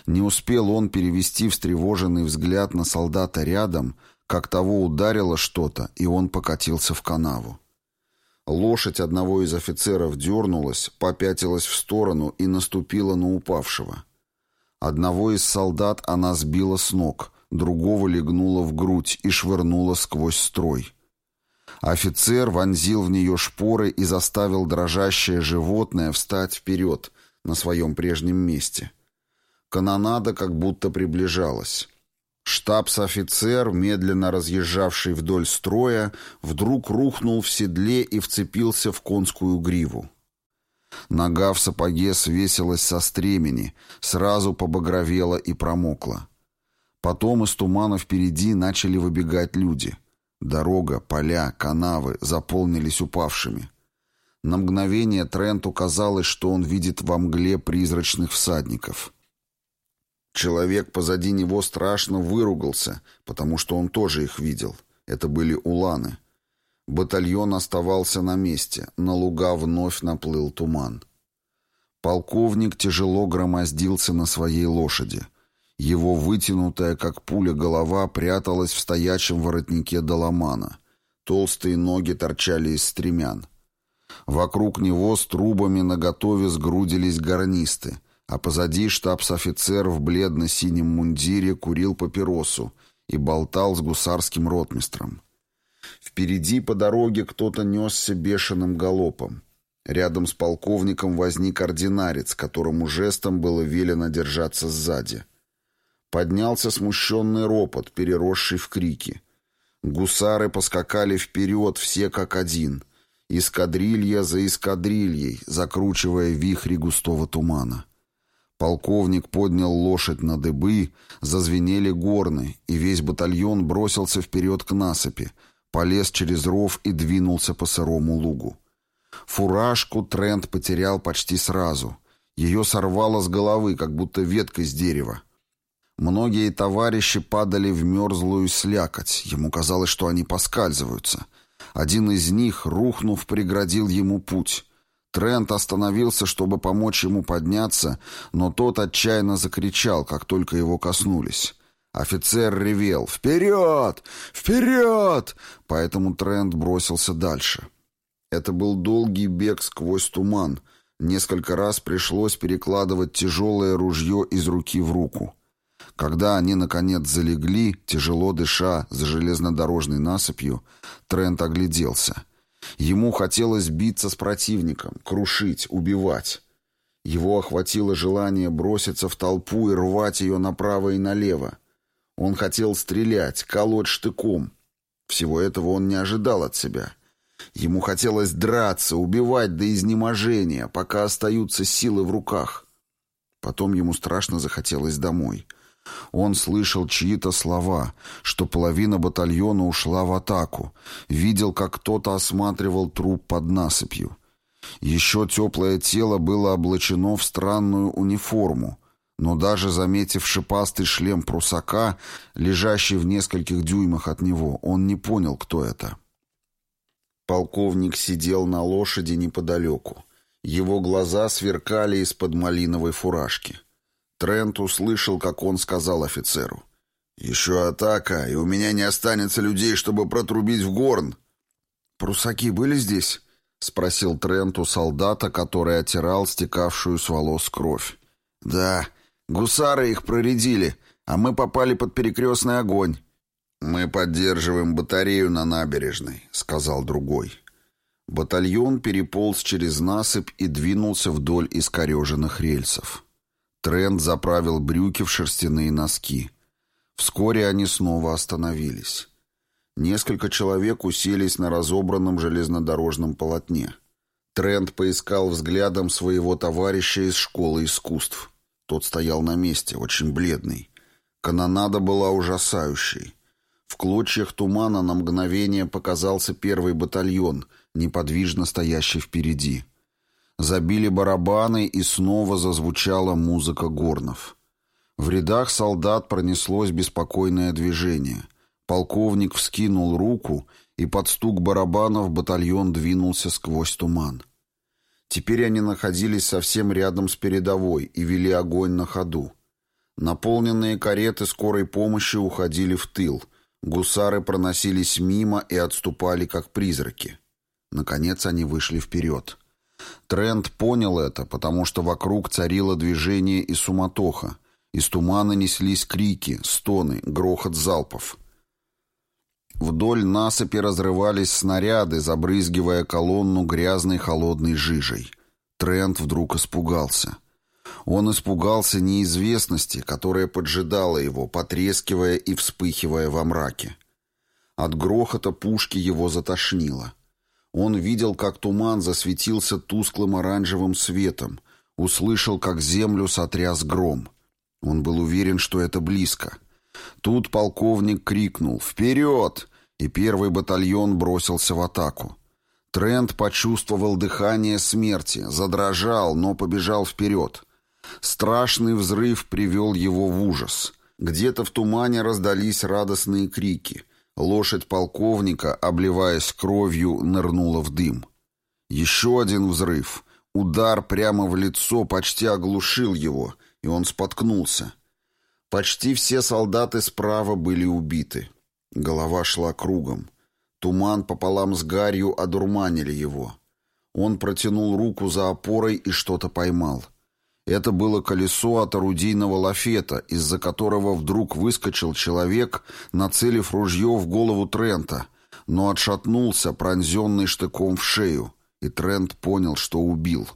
Не успел он перевести встревоженный взгляд на солдата рядом, как того ударило что-то, и он покатился в канаву. Лошадь одного из офицеров дернулась, попятилась в сторону и наступила на упавшего. Одного из солдат она сбила с ног, другого легнула в грудь и швырнула сквозь строй. Офицер вонзил в нее шпоры и заставил дрожащее животное встать вперед на своем прежнем месте. Канонада как будто приближалась. Штабс-офицер, медленно разъезжавший вдоль строя, вдруг рухнул в седле и вцепился в конскую гриву. Нога в сапоге свесилась со стремени, сразу побагровела и промокла. Потом из тумана впереди начали выбегать люди. Дорога, поля, канавы заполнились упавшими. На мгновение Тренту казалось, что он видит во мгле призрачных всадников. Человек позади него страшно выругался, потому что он тоже их видел. Это были уланы. Батальон оставался на месте, на луга вновь наплыл туман. Полковник тяжело громоздился на своей лошади. Его вытянутая, как пуля, голова пряталась в стоячем воротнике доломана. Толстые ноги торчали из стремян. Вокруг него с трубами наготове сгрудились гарнисты, а позади штабс-офицер в бледно-синем мундире курил папиросу и болтал с гусарским ротмистром. Впереди по дороге кто-то несся бешеным галопом. Рядом с полковником возник ординарец, которому жестом было велено держаться сзади. Поднялся смущенный ропот, переросший в крики. Гусары поскакали вперед, все как один. Эскадрилья за эскадрильей, закручивая вихри густого тумана. Полковник поднял лошадь на дыбы, зазвенели горны, и весь батальон бросился вперед к насыпи, полез через ров и двинулся по сырому лугу. Фуражку Трент потерял почти сразу. Ее сорвало с головы, как будто ветка с дерева. Многие товарищи падали в мерзлую слякоть. Ему казалось, что они поскальзываются. Один из них, рухнув, преградил ему путь. Трент остановился, чтобы помочь ему подняться, но тот отчаянно закричал, как только его коснулись. Офицер ревел «Вперед! Вперед!» Поэтому Трент бросился дальше. Это был долгий бег сквозь туман. Несколько раз пришлось перекладывать тяжелое ружье из руки в руку. Когда они, наконец, залегли, тяжело дыша за железнодорожной насыпью, Трент огляделся. Ему хотелось биться с противником, крушить, убивать. Его охватило желание броситься в толпу и рвать ее направо и налево. Он хотел стрелять, колоть штыком. Всего этого он не ожидал от себя. Ему хотелось драться, убивать до изнеможения, пока остаются силы в руках. Потом ему страшно захотелось домой. Он слышал чьи-то слова, что половина батальона ушла в атаку, видел, как кто-то осматривал труп под насыпью. Еще теплое тело было облачено в странную униформу, но даже заметив шипастый шлем прусака, лежащий в нескольких дюймах от него, он не понял, кто это. Полковник сидел на лошади неподалеку. Его глаза сверкали из-под малиновой фуражки. Трент услышал, как он сказал офицеру. «Еще атака, и у меня не останется людей, чтобы протрубить в горн». «Прусаки были здесь?» — спросил Трент у солдата, который отирал стекавшую с волос кровь. «Да, Гусары их проредили, а мы попали под перекрестный огонь. «Мы поддерживаем батарею на набережной», — сказал другой. Батальон переполз через насыпь и двинулся вдоль искореженных рельсов. Трент заправил брюки в шерстяные носки. Вскоре они снова остановились. Несколько человек уселись на разобранном железнодорожном полотне. Трент поискал взглядом своего товарища из школы искусств. Тот стоял на месте, очень бледный. Канонада была ужасающей. В клочьях тумана на мгновение показался первый батальон, неподвижно стоящий впереди. Забили барабаны, и снова зазвучала музыка горнов. В рядах солдат пронеслось беспокойное движение. Полковник вскинул руку, и под стук барабанов батальон двинулся сквозь туман. Теперь они находились совсем рядом с передовой и вели огонь на ходу. Наполненные кареты скорой помощи уходили в тыл. Гусары проносились мимо и отступали, как призраки. Наконец они вышли вперед. Трент понял это, потому что вокруг царило движение и суматоха. Из тумана неслись крики, стоны, грохот залпов. Вдоль насыпи разрывались снаряды, забрызгивая колонну грязной холодной жижей. Трент вдруг испугался. Он испугался неизвестности, которая поджидала его, потрескивая и вспыхивая во мраке. От грохота пушки его затошнило. Он видел, как туман засветился тусклым оранжевым светом, услышал, как землю сотряс гром. Он был уверен, что это близко. Тут полковник крикнул «Вперед!» и первый батальон бросился в атаку. Трент почувствовал дыхание смерти, задрожал, но побежал вперед. Страшный взрыв привел его в ужас. Где-то в тумане раздались радостные крики — Лошадь полковника, обливаясь кровью, нырнула в дым. Еще один взрыв. Удар прямо в лицо почти оглушил его, и он споткнулся. Почти все солдаты справа были убиты. Голова шла кругом. Туман пополам с гарью одурманили его. Он протянул руку за опорой и что-то поймал. Это было колесо от орудийного лафета, из-за которого вдруг выскочил человек, нацелив ружье в голову Трента, но отшатнулся, пронзенный штыком в шею, и Трент понял, что убил.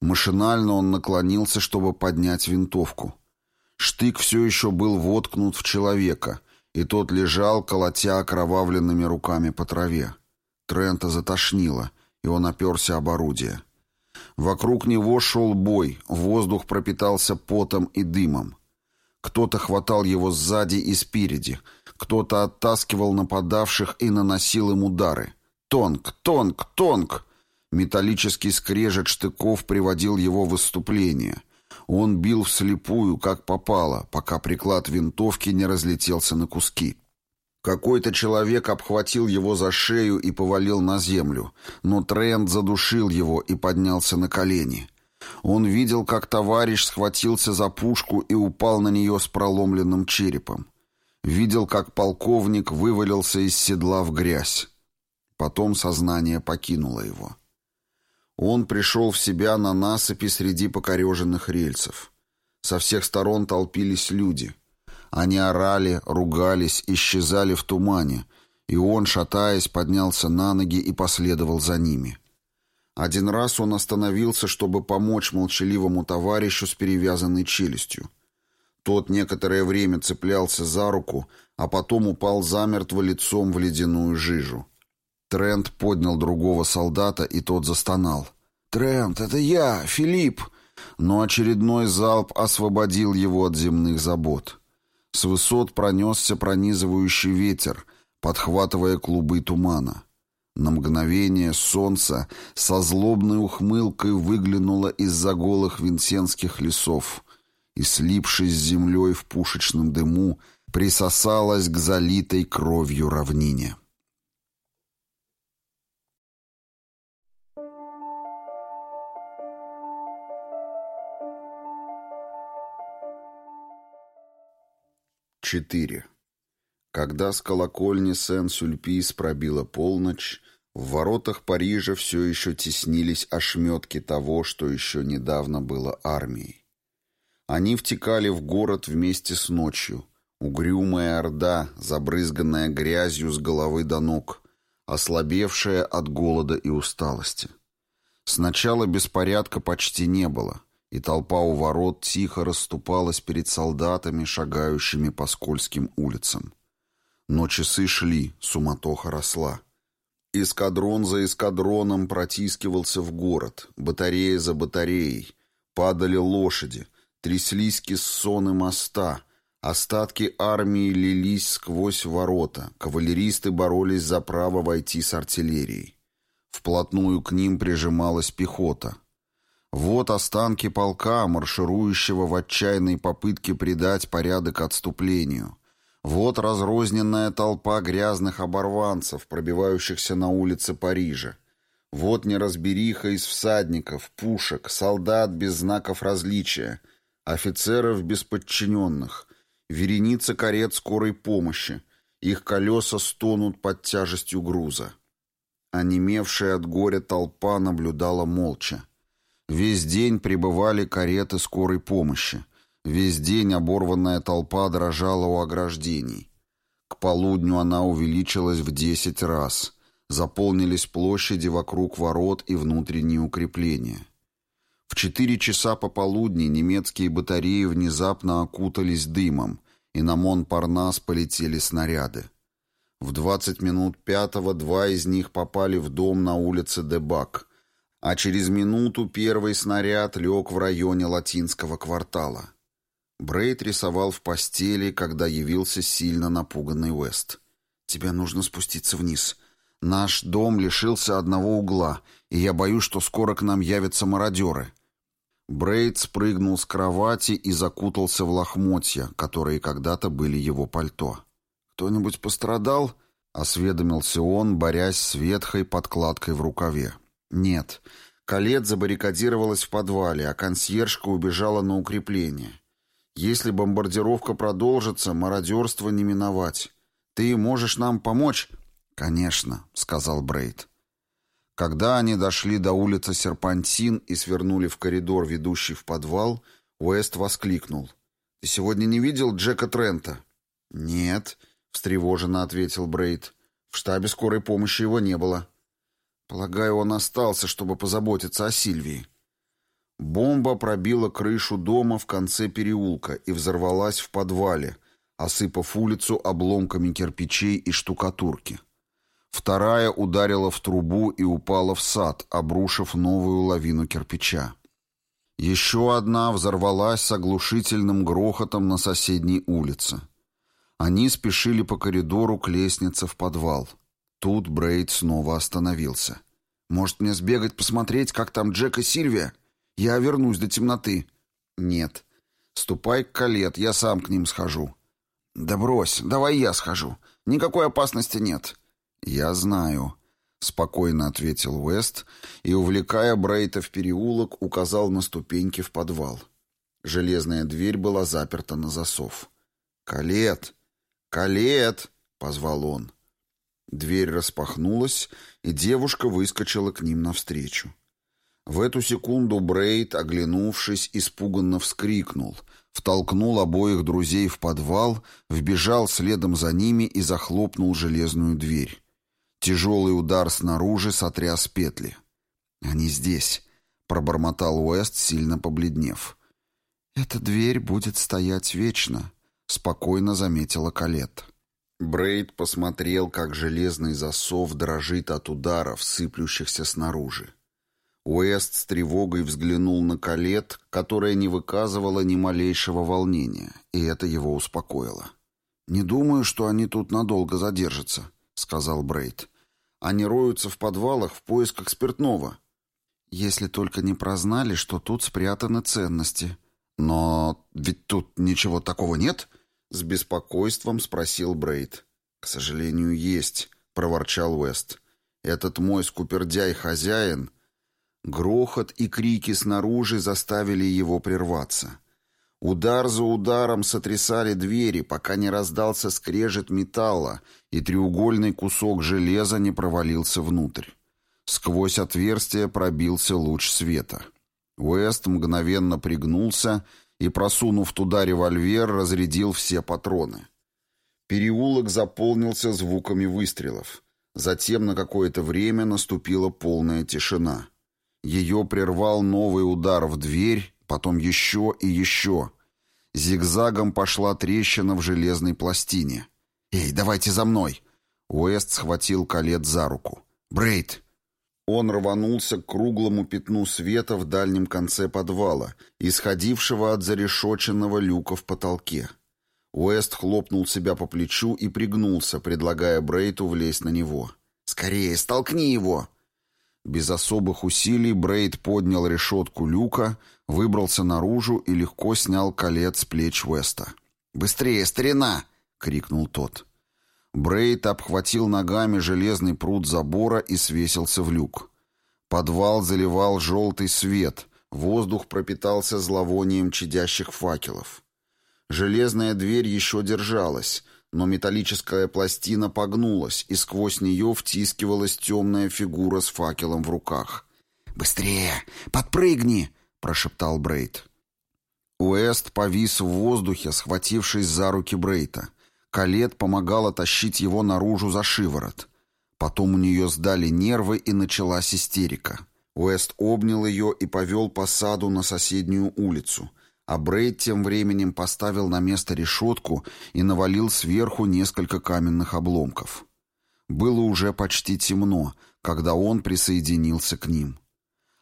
Машинально он наклонился, чтобы поднять винтовку. Штык все еще был воткнут в человека, и тот лежал, колотя окровавленными руками по траве. Трента затошнило, и он оперся об орудие. Вокруг него шел бой, воздух пропитался потом и дымом. Кто-то хватал его сзади и спереди, кто-то оттаскивал нападавших и наносил им удары. Тонк, тонк, тонк! Металлический скрежет штыков приводил его в выступление. Он бил вслепую, как попало, пока приклад винтовки не разлетелся на куски. Какой-то человек обхватил его за шею и повалил на землю, но Трент задушил его и поднялся на колени. Он видел, как товарищ схватился за пушку и упал на нее с проломленным черепом. Видел, как полковник вывалился из седла в грязь. Потом сознание покинуло его. Он пришел в себя на насыпи среди покореженных рельсов. Со всех сторон толпились люди — они орали, ругались, исчезали в тумане, и он, шатаясь, поднялся на ноги и последовал за ними. Один раз он остановился, чтобы помочь молчаливому товарищу с перевязанной челюстью. Тот некоторое время цеплялся за руку, а потом упал замертво лицом в ледяную жижу. Трент поднял другого солдата, и тот застонал. «Трент, это я, Филипп!» Но очередной залп освободил его от земных забот. С высот пронесся пронизывающий ветер, подхватывая клубы тумана. На мгновение солнце со злобной ухмылкой выглянуло из-за голых винсенских лесов и, слипшись с землей в пушечном дыму, присосалось к залитой кровью равнине. 4. Когда с колокольни Сен-Сюльпис пробила полночь, в воротах Парижа все еще теснились ошметки того, что еще недавно было армией. Они втекали в город вместе с ночью, угрюмая орда, забрызганная грязью с головы до ног, ослабевшая от голода и усталости. Сначала беспорядка почти не было и толпа у ворот тихо расступалась перед солдатами, шагающими по скользким улицам. Но часы шли, суматоха росла. Эскадрон за эскадроном протискивался в город, батарея за батареей. Падали лошади, тряслись кессоны моста, остатки армии лились сквозь ворота, кавалеристы боролись за право войти с артиллерией. Вплотную к ним прижималась пехота — вот останки полка, марширующего в отчаянной попытке придать порядок отступлению. Вот разрозненная толпа грязных оборванцев, пробивающихся на улице Парижа. Вот неразбериха из всадников, пушек, солдат без знаков различия, офицеров без подчиненных, вереница карет скорой помощи. Их колеса стонут под тяжестью груза. Онемевшая от горя толпа наблюдала молча. Весь день прибывали кареты скорой помощи. Весь день оборванная толпа дрожала у ограждений. К полудню она увеличилась в десять раз. Заполнились площади вокруг ворот и внутренние укрепления. В четыре часа пополудни немецкие батареи внезапно окутались дымом, и на Монпарнас полетели снаряды. В 20 минут пятого два из них попали в дом на улице Дебак, а через минуту первый снаряд лег в районе латинского квартала. Брейд рисовал в постели, когда явился сильно напуганный Уэст. «Тебе нужно спуститься вниз. Наш дом лишился одного угла, и я боюсь, что скоро к нам явятся мародеры». Брейд спрыгнул с кровати и закутался в лохмотья, которые когда-то были его пальто. «Кто-нибудь пострадал?» — осведомился он, борясь с ветхой подкладкой в рукаве. «Нет. Калет забаррикадировалась в подвале, а консьержка убежала на укрепление. Если бомбардировка продолжится, мародерство не миновать. Ты можешь нам помочь?» «Конечно», — сказал Брейд. Когда они дошли до улицы Серпантин и свернули в коридор, ведущий в подвал, Уэст воскликнул. «Ты сегодня не видел Джека Трента?» «Нет», — встревоженно ответил Брейд. «В штабе скорой помощи его не было». «Полагаю, он остался, чтобы позаботиться о Сильвии». Бомба пробила крышу дома в конце переулка и взорвалась в подвале, осыпав улицу обломками кирпичей и штукатурки. Вторая ударила в трубу и упала в сад, обрушив новую лавину кирпича. Еще одна взорвалась с оглушительным грохотом на соседней улице. Они спешили по коридору к лестнице в подвал. Тут Брейд снова остановился. «Может, мне сбегать посмотреть, как там Джек и Сильвия? Я вернусь до темноты». «Нет. Ступай к Калет, я сам к ним схожу». «Да брось, давай я схожу. Никакой опасности нет». «Я знаю», — спокойно ответил Уэст и, увлекая Брейта в переулок, указал на ступеньки в подвал. Железная дверь была заперта на засов. «Калет! Калет!» — позвал он. Дверь распахнулась, и девушка выскочила к ним навстречу. В эту секунду Брейд, оглянувшись, испуганно вскрикнул, втолкнул обоих друзей в подвал, вбежал следом за ними и захлопнул железную дверь. Тяжелый удар снаружи сотряс петли. «Они здесь», — пробормотал Уэст, сильно побледнев. «Эта дверь будет стоять вечно», — спокойно заметила Калет. Брейд посмотрел, как железный засов дрожит от ударов, сыплющихся снаружи. Уэст с тревогой взглянул на Калет, которая не выказывала ни малейшего волнения, и это его успокоило. «Не думаю, что они тут надолго задержатся», — сказал Брейд. «Они роются в подвалах в поисках спиртного». «Если только не прознали, что тут спрятаны ценности». «Но ведь тут ничего такого нет?» — с беспокойством спросил Брейд. «К сожалению, есть», — проворчал Уэст. «Этот мой скупердяй-хозяин...» Грохот и крики снаружи заставили его прерваться. Удар за ударом сотрясали двери, пока не раздался скрежет металла, и треугольный кусок железа не провалился внутрь. Сквозь отверстие пробился луч света. Уэст мгновенно пригнулся и, просунув туда револьвер, разрядил все патроны. Переулок заполнился звуками выстрелов. Затем на какое-то время наступила полная тишина. Ее прервал новый удар в дверь, потом еще и еще. Зигзагом пошла трещина в железной пластине. «Эй, давайте за мной!» Уэст схватил Калет за руку. «Брейд!» Он рванулся к круглому пятну света в дальнем конце подвала, исходившего от зарешоченного люка в потолке. Уэст хлопнул себя по плечу и пригнулся, предлагая Брейту влезть на него. «Скорее, столкни его!» Без особых усилий Брейд поднял решетку люка, выбрался наружу и легко снял колец с плеч Уэста. «Быстрее, старина!» — крикнул тот. Брейд обхватил ногами железный пруд забора и свесился в люк. Подвал заливал желтый свет, воздух пропитался зловонием чадящих факелов. Железная дверь еще держалась — но металлическая пластина погнулась, и сквозь нее втискивалась темная фигура с факелом в руках. «Быстрее! Подпрыгни!» — прошептал Брейд. Уэст повис в воздухе, схватившись за руки Брейта. Калет помогала тащить его наружу за шиворот. Потом у нее сдали нервы, и началась истерика. Уэст обнял ее и повел по саду на соседнюю улицу — а Брейд тем временем поставил на место решетку и навалил сверху несколько каменных обломков. Было уже почти темно, когда он присоединился к ним.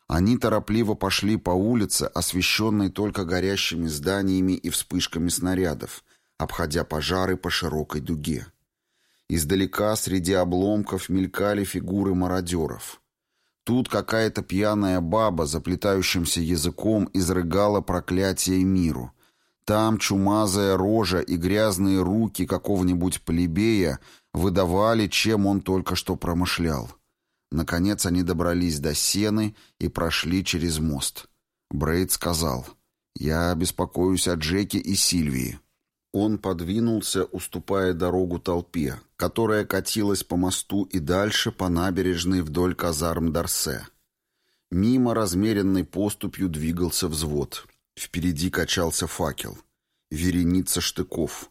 Они торопливо пошли по улице, освещенной только горящими зданиями и вспышками снарядов, обходя пожары по широкой дуге. Издалека среди обломков мелькали фигуры мародеров. Тут какая-то пьяная баба заплетающимся языком изрыгала проклятие миру. Там чумазая рожа и грязные руки какого-нибудь плебея выдавали, чем он только что промышлял. Наконец они добрались до сены и прошли через мост. Брейд сказал, «Я беспокоюсь о Джеке и Сильвии». Он подвинулся, уступая дорогу толпе, которая катилась по мосту и дальше по набережной вдоль казарм Дарсе. Мимо размеренной поступью двигался взвод. Впереди качался факел. Вереница штыков.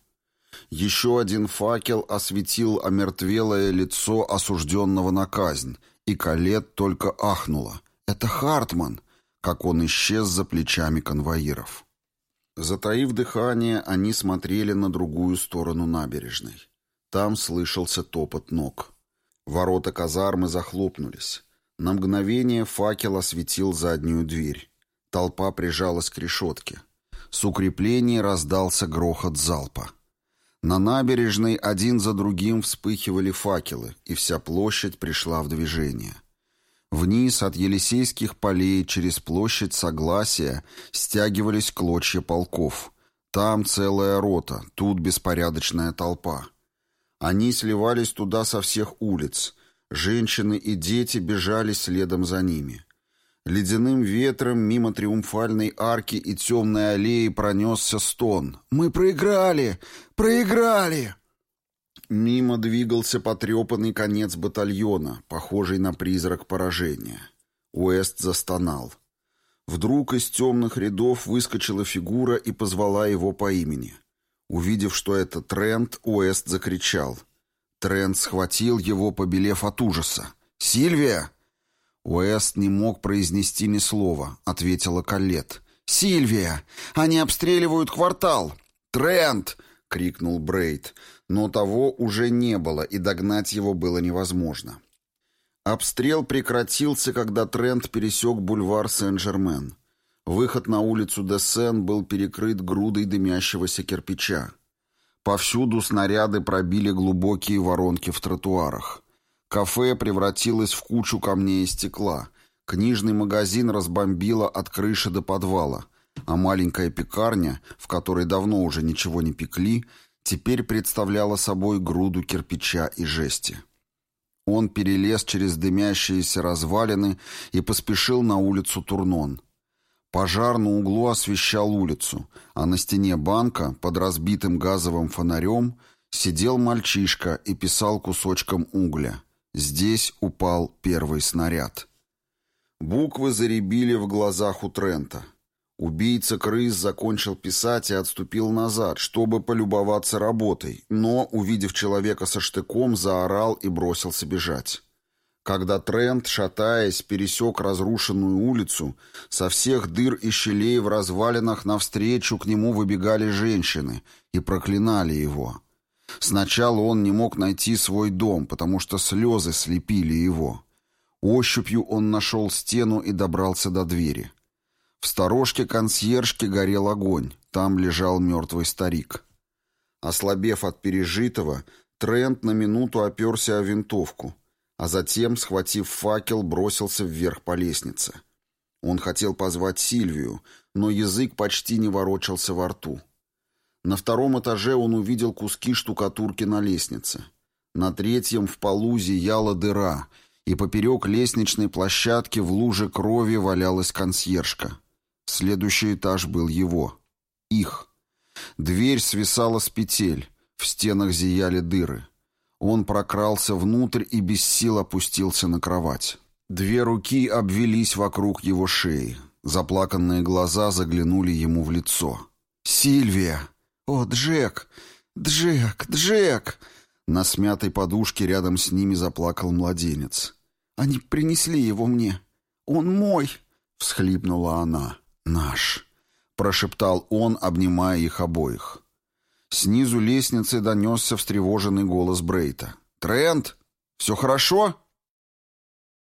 Еще один факел осветил омертвелое лицо осужденного на казнь, и Калет только ахнула. «Это Хартман!» как он исчез за плечами конвоиров. Затаив дыхание, они смотрели на другую сторону набережной. Там слышался топот ног. Ворота казармы захлопнулись. На мгновение факел осветил заднюю дверь. Толпа прижалась к решетке. С укреплений раздался грохот залпа. На набережной один за другим вспыхивали факелы, и вся площадь пришла в движение. Вниз от Елисейских полей через площадь Согласия стягивались клочья полков. Там целая рота, тут беспорядочная толпа. Они сливались туда со всех улиц. Женщины и дети бежали следом за ними. Ледяным ветром мимо триумфальной арки и темной аллеи пронесся стон. «Мы проиграли! Проиграли!» Мимо двигался потрепанный конец батальона, похожий на призрак поражения. Уэст застонал. Вдруг из темных рядов выскочила фигура и позвала его по имени. Увидев, что это Трент, Уэст закричал. Трент схватил его, побелев от ужаса. «Сильвия!» Уэст не мог произнести ни слова, ответила Калет. «Сильвия! Они обстреливают квартал!» «Трент!» — крикнул Брейд но того уже не было, и догнать его было невозможно. Обстрел прекратился, когда Трент пересек бульвар Сен-Жермен. Выход на улицу де Сен был перекрыт грудой дымящегося кирпича. Повсюду снаряды пробили глубокие воронки в тротуарах. Кафе превратилось в кучу камней и стекла. Книжный магазин разбомбило от крыши до подвала, а маленькая пекарня, в которой давно уже ничего не пекли, теперь представляла собой груду кирпича и жести. Он перелез через дымящиеся развалины и поспешил на улицу Турнон. Пожар на углу освещал улицу, а на стене банка, под разбитым газовым фонарем, сидел мальчишка и писал кусочком угля. Здесь упал первый снаряд. Буквы заребили в глазах у Трента. Убийца крыс закончил писать и отступил назад, чтобы полюбоваться работой, но, увидев человека со штыком, заорал и бросился бежать. Когда Трент, шатаясь, пересек разрушенную улицу, со всех дыр и щелей в развалинах навстречу к нему выбегали женщины и проклинали его. Сначала он не мог найти свой дом, потому что слезы слепили его. Ощупью он нашел стену и добрался до двери. В сторожке консьержки горел огонь. Там лежал мертвый старик. Ослабев от пережитого, Трент на минуту оперся о винтовку, а затем, схватив факел, бросился вверх по лестнице. Он хотел позвать Сильвию, но язык почти не ворочался во рту. На втором этаже он увидел куски штукатурки на лестнице. На третьем в полу зияла дыра, и поперек лестничной площадки в луже крови валялась консьержка. Следующий этаж был его. Их. Дверь свисала с петель. В стенах зияли дыры. Он прокрался внутрь и без сил опустился на кровать. Две руки обвелись вокруг его шеи. Заплаканные глаза заглянули ему в лицо. «Сильвия! О, Джек! Джек! Джек!» На смятой подушке рядом с ними заплакал младенец. «Они принесли его мне. Он мой!» — всхлипнула она. «Наш», — прошептал он, обнимая их обоих. Снизу лестницы донесся встревоженный голос Брейта. «Трент! Все хорошо?»